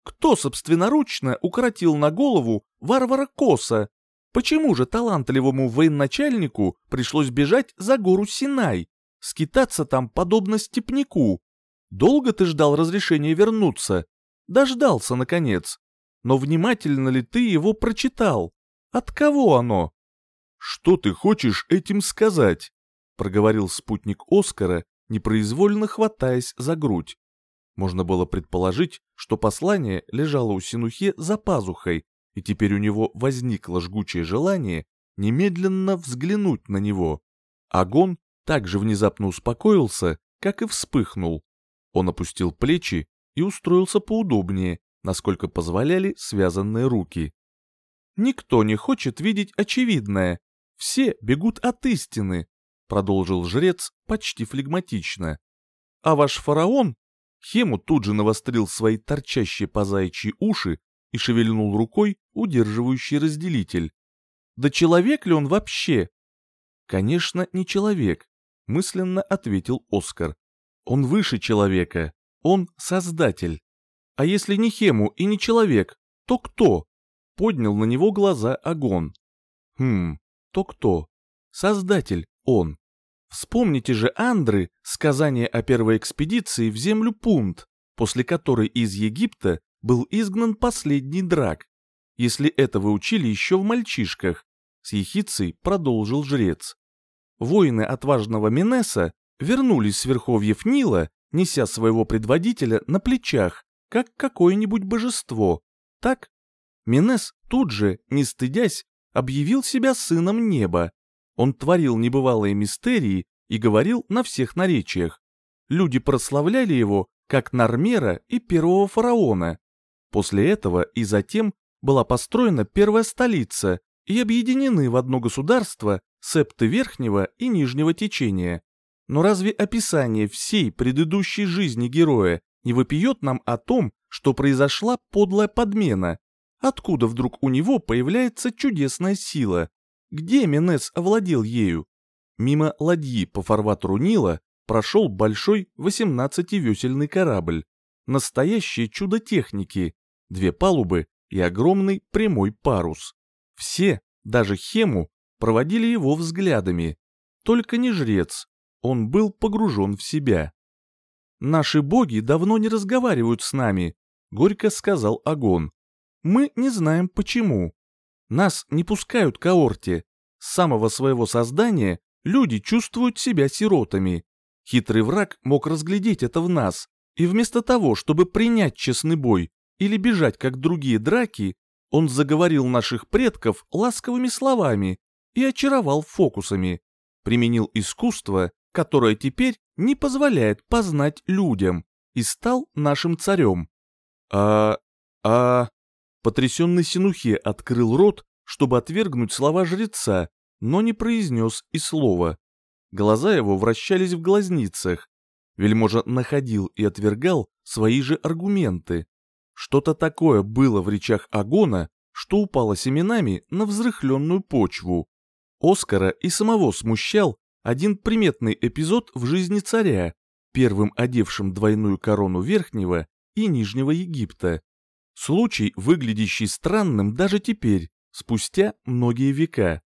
кто собственноручно укоротил на голову варвара Коса? Почему же талантливому военачальнику пришлось бежать за гору Синай, скитаться там подобно степняку? Долго ты ждал разрешения вернуться? Дождался, наконец. Но внимательно ли ты его прочитал? От кого оно? Что ты хочешь этим сказать? Проговорил спутник Оскара, непроизвольно хватаясь за грудь. Можно было предположить, что послание лежало у Синухе за пазухой, и теперь у него возникло жгучее желание немедленно взглянуть на него. Огонь также внезапно успокоился, как и вспыхнул. Он опустил плечи и устроился поудобнее, насколько позволяли связанные руки. «Никто не хочет видеть очевидное. Все бегут от истины», — продолжил жрец почти флегматично. «А ваш фараон?» Хему тут же навострил свои торчащие по заячьи уши и шевельнул рукой, удерживающий разделитель. «Да человек ли он вообще?» «Конечно, не человек», — мысленно ответил Оскар. «Он выше человека. Он создатель. А если не Хему и не человек, то кто?» Поднял на него глаза Агон. «Хм, то кто? Создатель он. Вспомните же Андры, сказание о первой экспедиции в землю Пунт, после которой из Египта был изгнан последний драк. Если это вы учили еще в мальчишках, с ехицей продолжил жрец. Воины отважного Минеса вернулись с верховьев Нила, неся своего предводителя на плечах, как какое-нибудь божество. Так? Минес тут же, не стыдясь, объявил себя сыном неба. Он творил небывалые мистерии и говорил на всех наречиях. Люди прославляли его, как Нармера и первого фараона. После этого и затем была построена первая столица и объединены в одно государство септы верхнего и нижнего течения. Но разве описание всей предыдущей жизни героя не вопиет нам о том, что произошла подлая подмена? Откуда вдруг у него появляется чудесная сила? Где Менес овладел ею? Мимо ладьи по фарватеру Нила прошел большой 18-весельный корабль. Настоящее чудо техники, две палубы и огромный прямой парус. Все, даже Хему, проводили его взглядами. Только не жрец, он был погружен в себя. «Наши боги давно не разговаривают с нами», — горько сказал Агон. «Мы не знаем почему. Нас не пускают к аорте. С самого своего создания люди чувствуют себя сиротами. Хитрый враг мог разглядеть это в нас, и вместо того, чтобы принять честный бой, или бежать, как другие драки, он заговорил наших предков ласковыми словами и очаровал фокусами, применил искусство, которое теперь не позволяет познать людям, и стал нашим царем. А... а... Потрясенный Синухе открыл рот, чтобы отвергнуть слова жреца, но не произнес и слова. Глаза его вращались в глазницах. Вельможа находил и отвергал свои же аргументы. Что-то такое было в речах Агона, что упало семенами на взрыхленную почву. Оскара и самого смущал один приметный эпизод в жизни царя, первым одевшим двойную корону Верхнего и Нижнего Египта. Случай, выглядящий странным даже теперь, спустя многие века.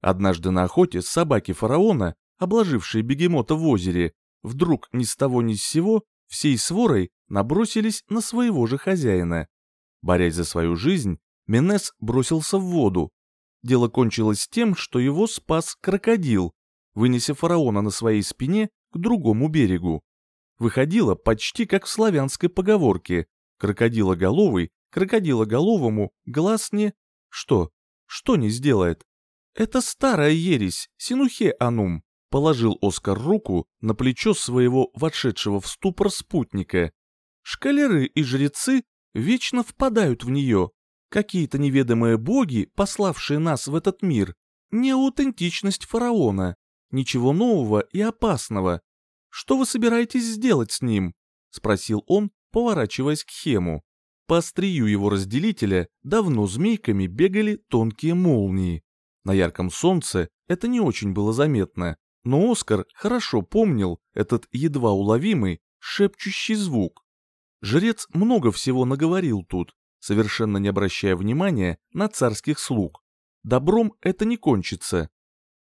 Однажды на охоте собаки фараона, обложившие бегемота в озере, вдруг ни с того ни с сего всей сворой набросились на своего же хозяина. Борясь за свою жизнь, Менес бросился в воду. Дело кончилось тем, что его спас крокодил, вынеся фараона на своей спине к другому берегу. Выходило почти как в славянской поговорке «крокодилоголовый, крокодилоголовому глаз не...» Что? Что не сделает? Это старая ересь, синухе анум положил Оскар руку на плечо своего вошедшего в ступор спутника. Шкалеры и жрецы вечно впадают в нее. Какие-то неведомые боги, пославшие нас в этот мир, не аутентичность фараона, ничего нового и опасного. Что вы собираетесь сделать с ним? Спросил он, поворачиваясь к Хему. По острию его разделителя давно змейками бегали тонкие молнии. На ярком солнце это не очень было заметно, но Оскар хорошо помнил этот едва уловимый, шепчущий звук. Жрец много всего наговорил тут, совершенно не обращая внимания на царских слуг. добром это не кончится.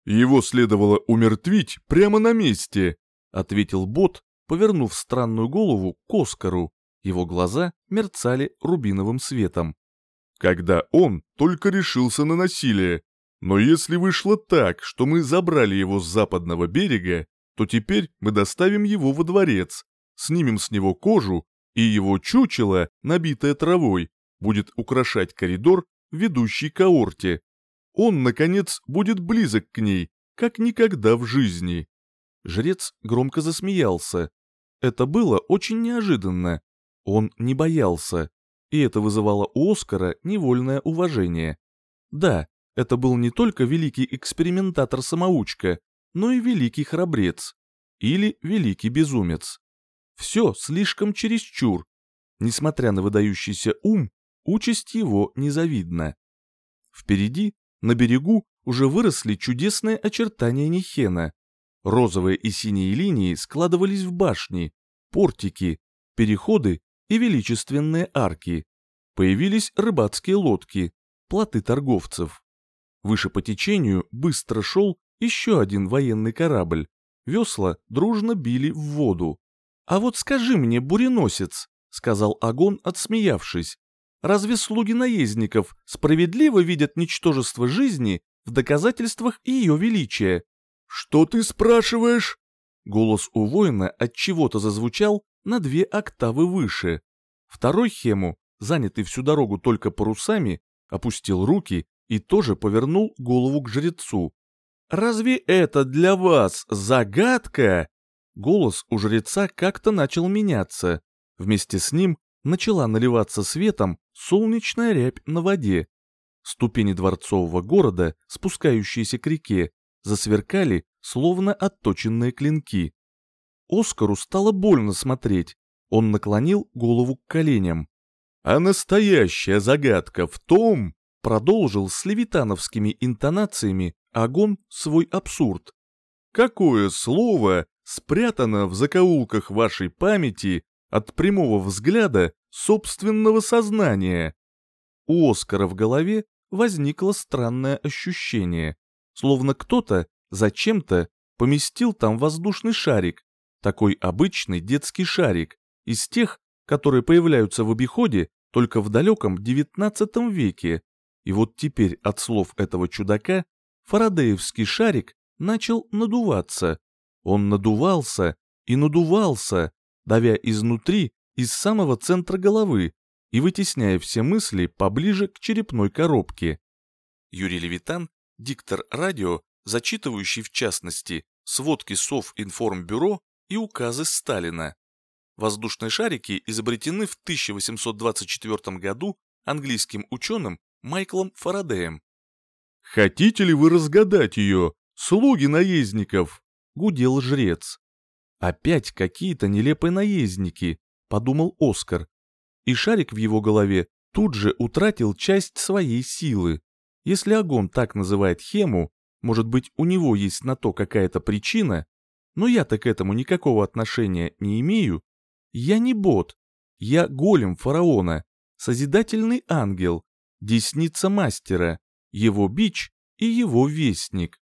«Его следовало умертвить прямо на месте», — ответил бот, повернув странную голову к Оскару. Его глаза мерцали рубиновым светом. «Когда он только решился на насилие. Но если вышло так, что мы забрали его с западного берега, то теперь мы доставим его во дворец, снимем с него кожу, и его чучело, набитое травой, будет украшать коридор, ведущий к аорте. Он, наконец, будет близок к ней, как никогда в жизни. Жрец громко засмеялся. Это было очень неожиданно. Он не боялся, и это вызывало у Оскара невольное уважение. Да, это был не только великий экспериментатор-самоучка, но и великий храбрец. Или великий безумец. Все слишком чересчур. Несмотря на выдающийся ум, участь его незавидна. Впереди, на берегу, уже выросли чудесные очертания Нихена. Розовые и синие линии складывались в башни, портики, переходы и величественные арки. Появились рыбацкие лодки, плоты торговцев. Выше по течению быстро шел еще один военный корабль. Весла дружно били в воду. «А вот скажи мне, буреносец», — сказал Агон, отсмеявшись, «разве слуги наездников справедливо видят ничтожество жизни в доказательствах ее величия?» «Что ты спрашиваешь?» Голос у воина от чего-то зазвучал на две октавы выше. Второй Хему, занятый всю дорогу только парусами, опустил руки и тоже повернул голову к жрецу. «Разве это для вас загадка?» Голос у жреца как-то начал меняться. Вместе с ним начала наливаться светом солнечная рябь на воде. Ступени дворцового города, спускающиеся к реке, засверкали, словно отточенные клинки. Оскару стало больно смотреть. Он наклонил голову к коленям. «А настоящая загадка в том, Продолжил с левитановскими интонациями Агон свой абсурд. Какое слово спрятано в закоулках вашей памяти от прямого взгляда собственного сознания? У Оскара в голове возникло странное ощущение, словно кто-то зачем-то поместил там воздушный шарик, такой обычный детский шарик, из тех, которые появляются в обиходе только в далеком XIX веке, и вот теперь от слов этого чудака фарадеевский шарик начал надуваться. Он надувался и надувался, давя изнутри, из самого центра головы и вытесняя все мысли поближе к черепной коробке. Юрий Левитан, диктор радио, зачитывающий в частности сводки Совинформбюро и указы Сталина. Воздушные шарики изобретены в 1824 году английским ученым Майклом Фарадеем. «Хотите ли вы разгадать ее, слуги наездников?» — гудел жрец. «Опять какие-то нелепые наездники», — подумал Оскар. И шарик в его голове тут же утратил часть своей силы. Если Агон так называет Хему, может быть, у него есть на то какая-то причина, но я-то к этому никакого отношения не имею. Я не бот, я голем фараона, созидательный ангел, десница мастера, его бич и его вестник.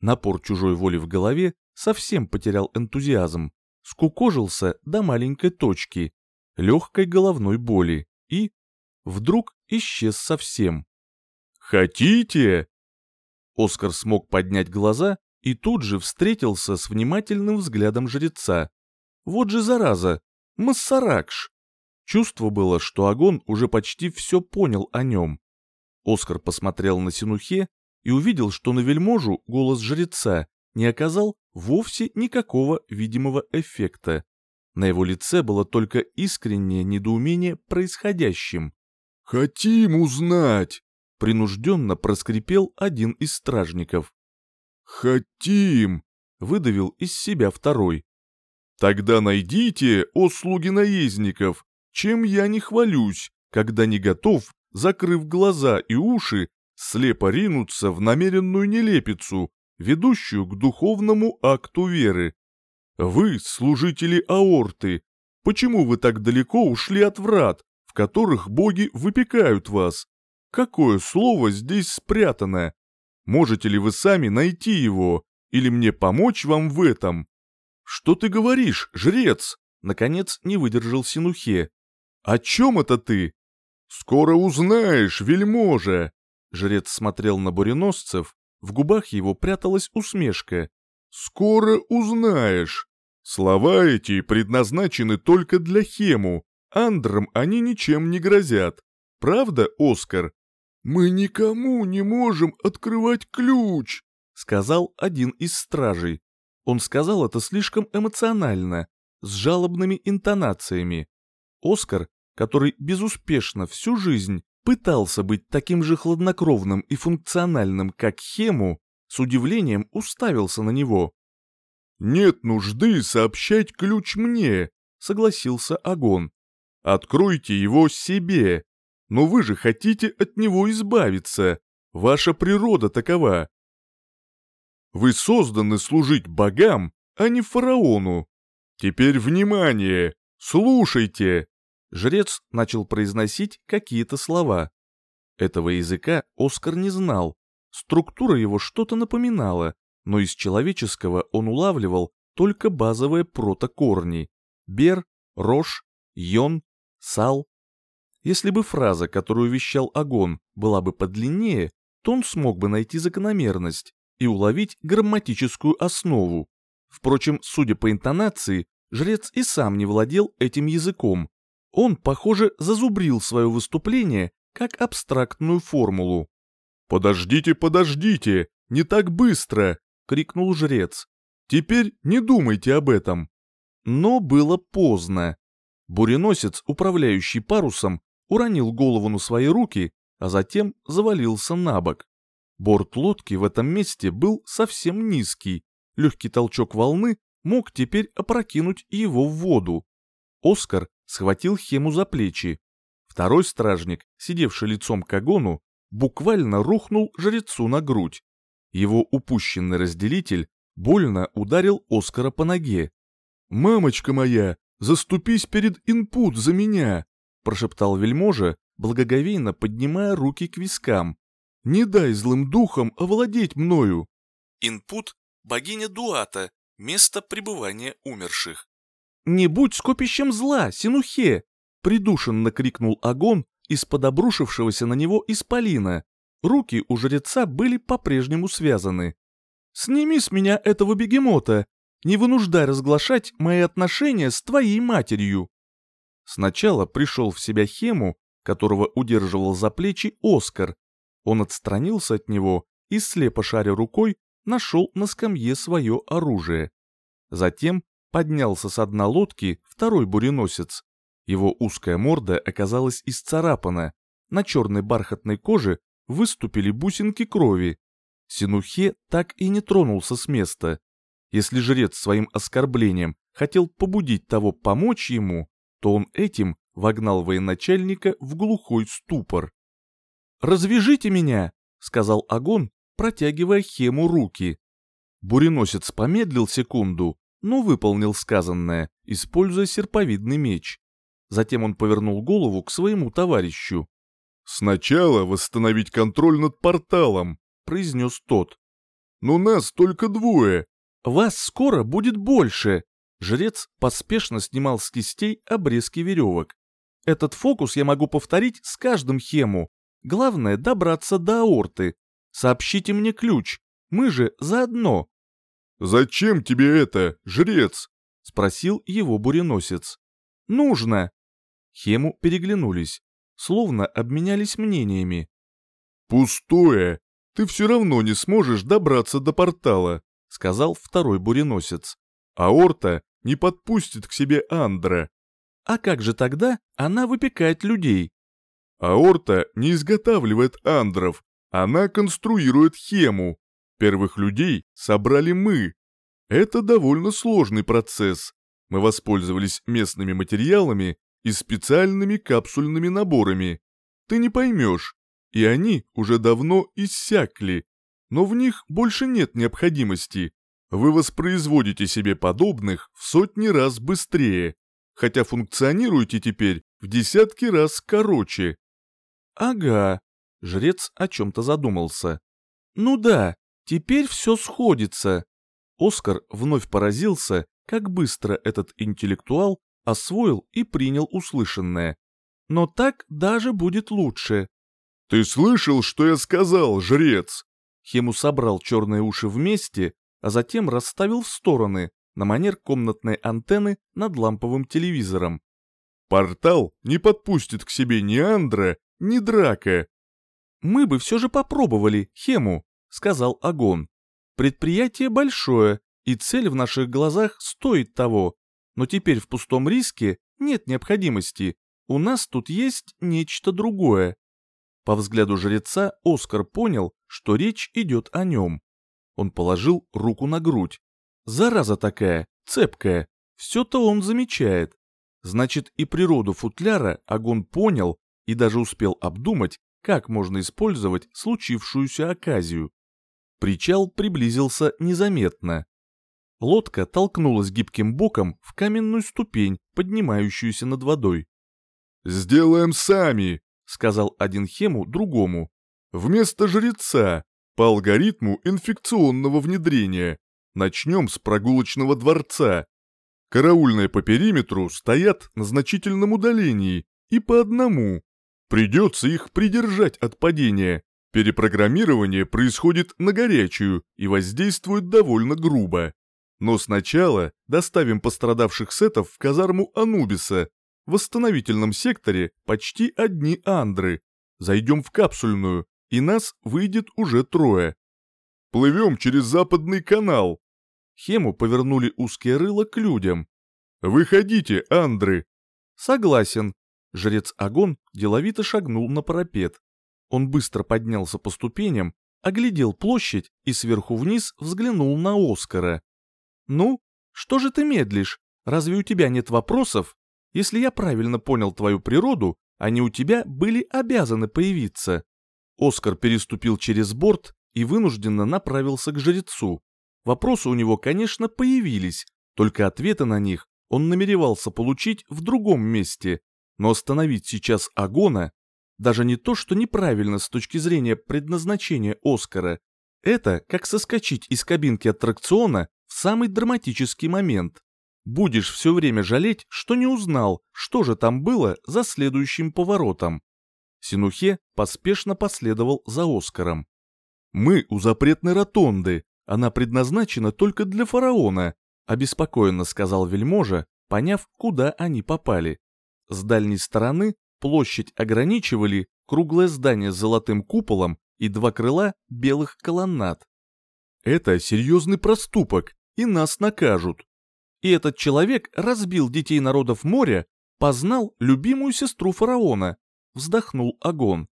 Напор чужой воли в голове совсем потерял энтузиазм, скукожился до маленькой точки, легкой головной боли и вдруг исчез совсем. «Хотите?» Оскар смог поднять глаза и тут же встретился с внимательным взглядом жреца. Вот же зараза, Массаракш! Чувство было, что Агон уже почти все понял о нем. Оскар посмотрел на Синухе и увидел, что на вельможу голос жреца не оказал вовсе никакого видимого эффекта. На его лице было только искреннее недоумение происходящим. «Хотим узнать!» — принужденно проскрипел один из стражников. «Хотим!» — выдавил из себя второй. «Тогда найдите, о слуги наездников, чем я не хвалюсь, когда не готов, закрыв глаза и уши, слепо ринуться в намеренную нелепицу, ведущую к духовному акту веры. Вы, служители аорты, почему вы так далеко ушли от врат, в которых боги выпекают вас? какое слово здесь спрятано? Можете ли вы сами найти его, или мне помочь вам в этом? Что ты говоришь, жрец? Наконец не выдержал Синухе. О чем это ты? Скоро узнаешь, вельможа. Жрец смотрел на буреносцев, в губах его пряталась усмешка. «Скоро узнаешь. Слова эти предназначены только для Хему, Андрам они ничем не грозят. Правда, Оскар?» «Мы никому не можем открывать ключ», — сказал один из стражей. Он сказал это слишком эмоционально, с жалобными интонациями. Оскар, который безуспешно всю жизнь пытался быть таким же хладнокровным и функциональным, как Хему, с удивлением уставился на него. «Нет нужды сообщать ключ мне», — согласился Агон. «Откройте его себе. Но вы же хотите от него избавиться. Ваша природа такова. Вы созданы служить богам, а не фараону. Теперь внимание! Слушайте!» Жрец начал произносить какие-то слова. Этого языка Оскар не знал. Структура его что-то напоминала, но из человеческого он улавливал только базовые протокорни — бер, рожь, йон, сал. Если бы фраза, которую вещал Агон, была бы подлиннее, то он смог бы найти закономерность и уловить грамматическую основу. Впрочем, судя по интонации, жрец и сам не владел этим языком, он, похоже, зазубрил свое выступление как абстрактную формулу. «Подождите, подождите, не так быстро!» — крикнул жрец. «Теперь не думайте об этом!» Но было поздно. Буреносец, управляющий парусом, уронил голову на свои руки, а затем завалился на бок. Борт лодки в этом месте был совсем низкий. Легкий толчок волны мог теперь опрокинуть его в воду. Оскар схватил Хему за плечи. Второй стражник, сидевший лицом к Агону, буквально рухнул жрецу на грудь. Его упущенный разделитель больно ударил Оскара по ноге. «Мамочка моя, заступись перед инпут за меня!» прошептал вельможа, благоговейно поднимая руки к вискам. «Не дай злым духам овладеть мною!» Инпут — богиня Дуата, место пребывания умерших. «Не будь скопищем зла, Синухе!» — придушенно крикнул Агон из-под обрушившегося на него исполина. Руки у жреца были по-прежнему связаны. «Сними с меня этого бегемота! Не вынуждай разглашать мои отношения с твоей матерью!» Сначала пришел в себя Хему, которого удерживал за плечи Оскар. Он отстранился от него и, слепо шаря рукой, нашел на скамье свое оружие. Затем поднялся с дна лодки второй буреносец. Его узкая морда оказалась исцарапана, на черной бархатной коже выступили бусинки крови. Синухе так и не тронулся с места. Если жрец своим оскорблением хотел побудить того помочь ему, то он этим вогнал военачальника в глухой ступор. «Развяжите меня!» — сказал Агон, протягивая Хему руки. Буреносец помедлил секунду, но выполнил сказанное, используя серповидный меч. Затем он повернул голову к своему товарищу. «Сначала восстановить контроль над порталом», — произнес тот. «Но нас только двое». «Вас скоро будет больше», Жрец поспешно снимал с кистей обрезки веревок. Этот фокус я могу повторить с каждым хему. Главное добраться до аорты. Сообщите мне ключ. Мы же заодно. «Зачем тебе это, жрец?» — спросил его буреносец. «Нужно». Хему переглянулись, словно обменялись мнениями. «Пустое. Ты все равно не сможешь добраться до портала», — сказал второй буреносец. «Аорта не подпустит к себе Андра». «А как же тогда она выпекает людей?» «Аорта не изготавливает андров, она конструирует хему. Первых людей собрали мы. Это довольно сложный процесс. Мы воспользовались местными материалами и специальными капсульными наборами. Ты не поймешь, и они уже давно иссякли, но в них больше нет необходимости. Вы воспроизводите себе подобных в сотни раз быстрее, хотя функционируете теперь в десятки раз короче. Ага, Жрец о чем-то задумался. Ну да, теперь все сходится. Оскар вновь поразился, как быстро этот интеллектуал освоил и принял услышанное. Но так даже будет лучше. «Ты слышал, что я сказал, жрец?» Хему собрал черные уши вместе, а затем расставил в стороны, на манер комнатной антенны над ламповым телевизором. «Портал не подпустит к себе ни Андра, ни Драка». «Мы бы все же попробовали, Хему», — сказал Агон. «Предприятие большое, и цель в наших глазах стоит того, но теперь в пустом риске нет необходимости, у нас тут есть нечто другое». По взгляду жреца Оскар понял, что речь идет о нем. Он положил руку на грудь. Зараза такая, цепкая, все-то он замечает. Значит, и природу футляра Агон понял и даже успел обдумать, как можно использовать случившуюся оказию. Причал приблизился незаметно. Лодка толкнулась гибким боком в каменную ступень, поднимающуюся над водой. «Сделаем сами», — сказал один Хему другому. «Вместо жреца, по алгоритму инфекционного внедрения. Начнем с прогулочного дворца. Караульные по периметру стоят на значительном удалении и по одному. Придется их придержать от падения. Перепрограммирование происходит на горячую и воздействует довольно грубо. Но сначала доставим пострадавших сетов в казарму Анубиса. В восстановительном секторе почти одни андры. Зайдем в капсульную, и нас выйдет уже трое. Плывем через западный канал. Хему повернули узкие рыла к людям. «Выходите, андры!» «Согласен». Жрец Агон деловито шагнул на парапет. Он быстро поднялся по ступеням, оглядел площадь и сверху вниз взглянул на Оскара. «Ну, что же ты медлишь? Разве у тебя нет вопросов? Если я правильно понял твою природу, они у тебя были обязаны появиться». Оскар переступил через борт и вынужденно направился к жрецу. Вопросы у него, конечно, появились, только ответы на них он намеревался получить в другом месте, но остановить сейчас Агона даже не то, что неправильно с точки зрения предназначения Оскара, это как соскочить из кабинки аттракциона в самый драматический момент. Будешь все время жалеть, что не узнал, что же там было за следующим поворотом. Синухе поспешно последовал за Оскаром. «Мы у запретной ротонды. Она предназначена только для фараона», — обеспокоенно сказал вельможа, поняв, куда они попали. С дальней стороны площадь ограничивали круглое здание с золотым куполом и два крыла белых колоннад. «Это серьезный проступок, и нас накажут», и этот человек разбил детей народов моря, познал любимую сестру фараона, вздохнул Агон.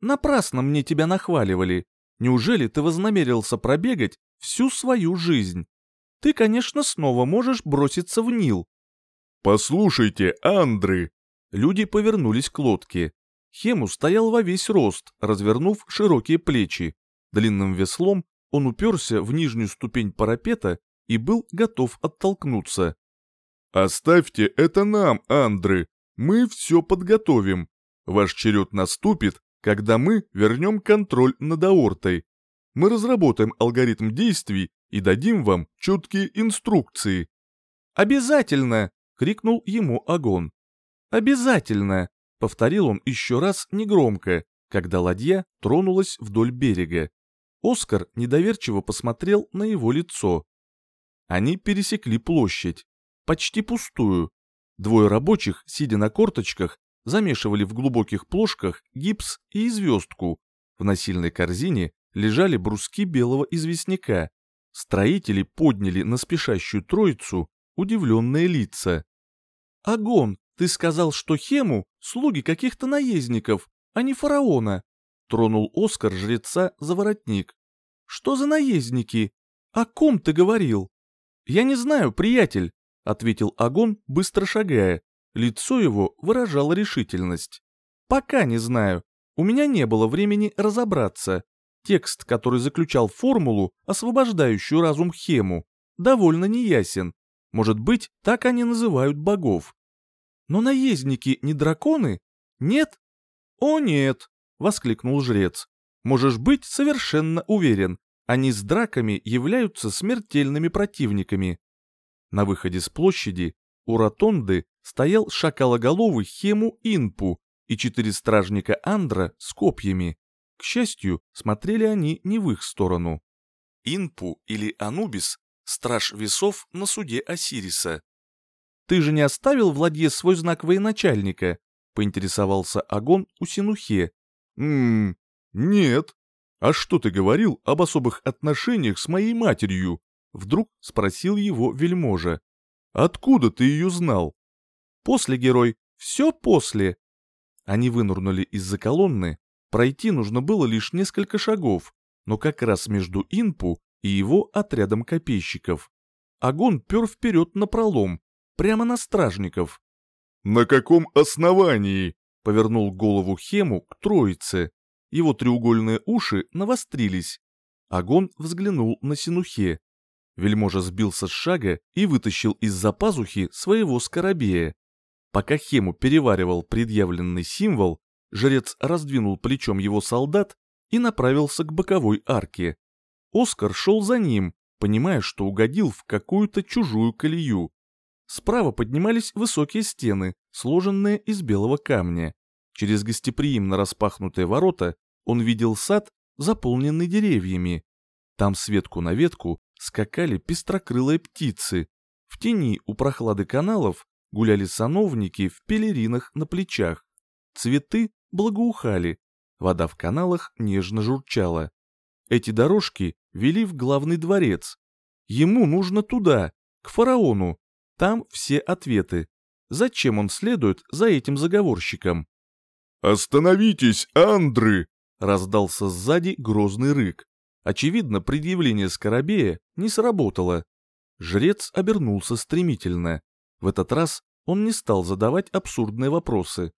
Напрасно мне тебя нахваливали. Неужели ты вознамерился пробегать всю свою жизнь? Ты, конечно, снова можешь броситься в Нил. Послушайте, Андры. Люди повернулись к лодке. Хему стоял во весь рост, развернув широкие плечи. Длинным веслом он уперся в нижнюю ступень парапета и был готов оттолкнуться. «Оставьте это нам, Андры, мы все подготовим. Ваш черед наступит, когда мы вернем контроль над аортой. Мы разработаем алгоритм действий и дадим вам четкие инструкции». «Обязательно!» — крикнул ему Агон. «Обязательно!» — повторил он еще раз негромко, когда ладья тронулась вдоль берега. Оскар недоверчиво посмотрел на его лицо. Они пересекли площадь, почти пустую. Двое рабочих, сидя на корточках, замешивали в глубоких плошках гипс и звездку. В насильной корзине лежали бруски белого известняка. Строители подняли на спешащую троицу удивленные лица. «Агон, ты сказал, что Хему — слуги каких-то наездников, а не фараона», — тронул Оскар жреца за воротник. «Что за наездники? О ком ты говорил?» «Я не знаю, приятель», — ответил Агон, быстро шагая. Лицо его выражало решительность. «Пока не знаю. У меня не было времени разобраться. Текст, который заключал формулу, освобождающую разум Хему, довольно неясен. Может быть, так они называют богов. Но наездники не драконы? Нет? О нет. — воскликнул жрец. «Можешь быть совершенно уверен, они с драками являются смертельными противниками». На выходе с площади у ротонды стоял шакалоголовый Хему Инпу и четыре стражника Андра с копьями. К счастью, смотрели они не в их сторону. Инпу или Анубис – страж весов на суде Осириса. «Ты же не оставил в ладье свой знак военачальника?» – поинтересовался Агон у Синухе. «Ммм, нет. А что ты говорил об особых отношениях с моей матерью?» Вдруг спросил его вельможа. «Откуда ты ее знал?» «После, герой, все после». Они вынурнули из-за колонны, пройти нужно было лишь несколько шагов, но как раз между Инпу и его отрядом копейщиков. Огонь пер вперед на пролом, прямо на стражников. «На каком основании?» — повернул голову Хему к троице. Его треугольные уши навострились. Агон взглянул на Синухе. Вельможа сбился с шага и вытащил из-за пазухи своего скоробея. Пока Хему переваривал предъявленный символ, жрец раздвинул плечом его солдат и направился к боковой арке. Оскар шел за ним, понимая, что угодил в какую-то чужую колею. Справа поднимались высокие стены, сложенные из белого камня. Через гостеприимно распахнутые ворота он видел сад, заполненный деревьями. Там с ветку на ветку скакали пестрокрылые птицы. В тени у прохлады каналов гуляли сановники в пелеринах на плечах. Цветы благоухали, вода в каналах нежно журчала. Эти дорожки вели в главный дворец. Ему нужно туда, к фараону. Там все ответы. Зачем он следует за этим заговорщиком? «Остановитесь, Андры!» — раздался сзади грозный рык. Очевидно, предъявление Скоробея не сработало. Жрец обернулся стремительно. В этот раз он не стал задавать абсурдные вопросы.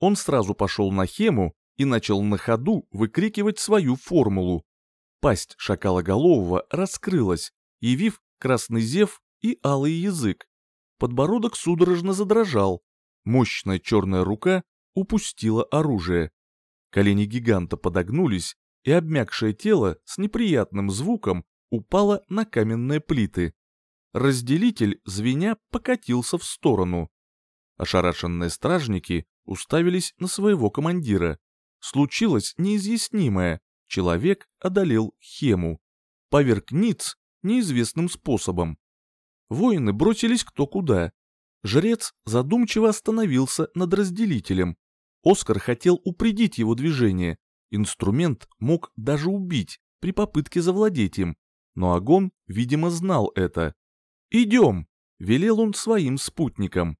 Он сразу пошел на хему и начал на ходу выкрикивать свою формулу. Пасть шакалоголового раскрылась, явив красный зев и алый язык. Подбородок судорожно задрожал. Мощная черная рука упустила оружие. Колени гиганта подогнулись, и обмякшее тело с неприятным звуком упало на каменные плиты. Разделитель, звеня, покатился в сторону. Ошарашенные стражники уставились на своего командира. Случилось неизъяснимое. Человек одолел Хему. Поверг Ниц неизвестным способом. Воины бросились кто куда. Жрец задумчиво остановился над разделителем. Оскар хотел упредить его движение. Инструмент мог даже убить при попытке завладеть им. Но Агон, видимо, знал это. «Идем!» — велел он своим спутникам.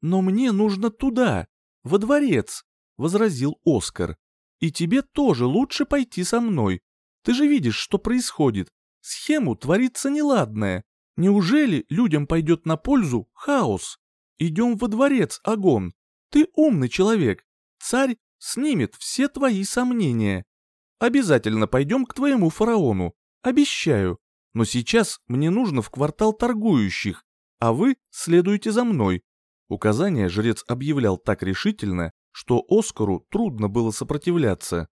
«Но мне нужно туда!» во дворец», — возразил Оскар. «И тебе тоже лучше пойти со мной. Ты же видишь, что происходит. Схему творится неладное. Неужели людям пойдет на пользу хаос? Идем во дворец, Агон. Ты умный человек. Царь снимет все твои сомнения. Обязательно пойдем к твоему фараону. Обещаю. Но сейчас мне нужно в квартал торгующих, а вы следуйте за мной. Указание жрец объявлял так решительно, что Оскару трудно было сопротивляться.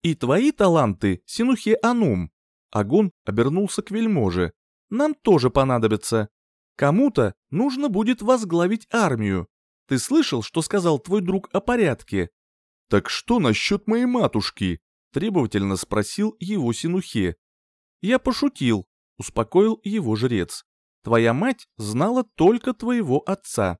«И твои таланты, Синухе Анум!» Агон обернулся к вельможе. «Нам тоже понадобятся. Кому-то нужно будет возглавить армию. Ты слышал, что сказал твой друг о порядке?» «Так что насчет моей матушки?» требовательно спросил его Синухе. «Я пошутил», — успокоил его жрец. «Твоя мать знала только твоего отца.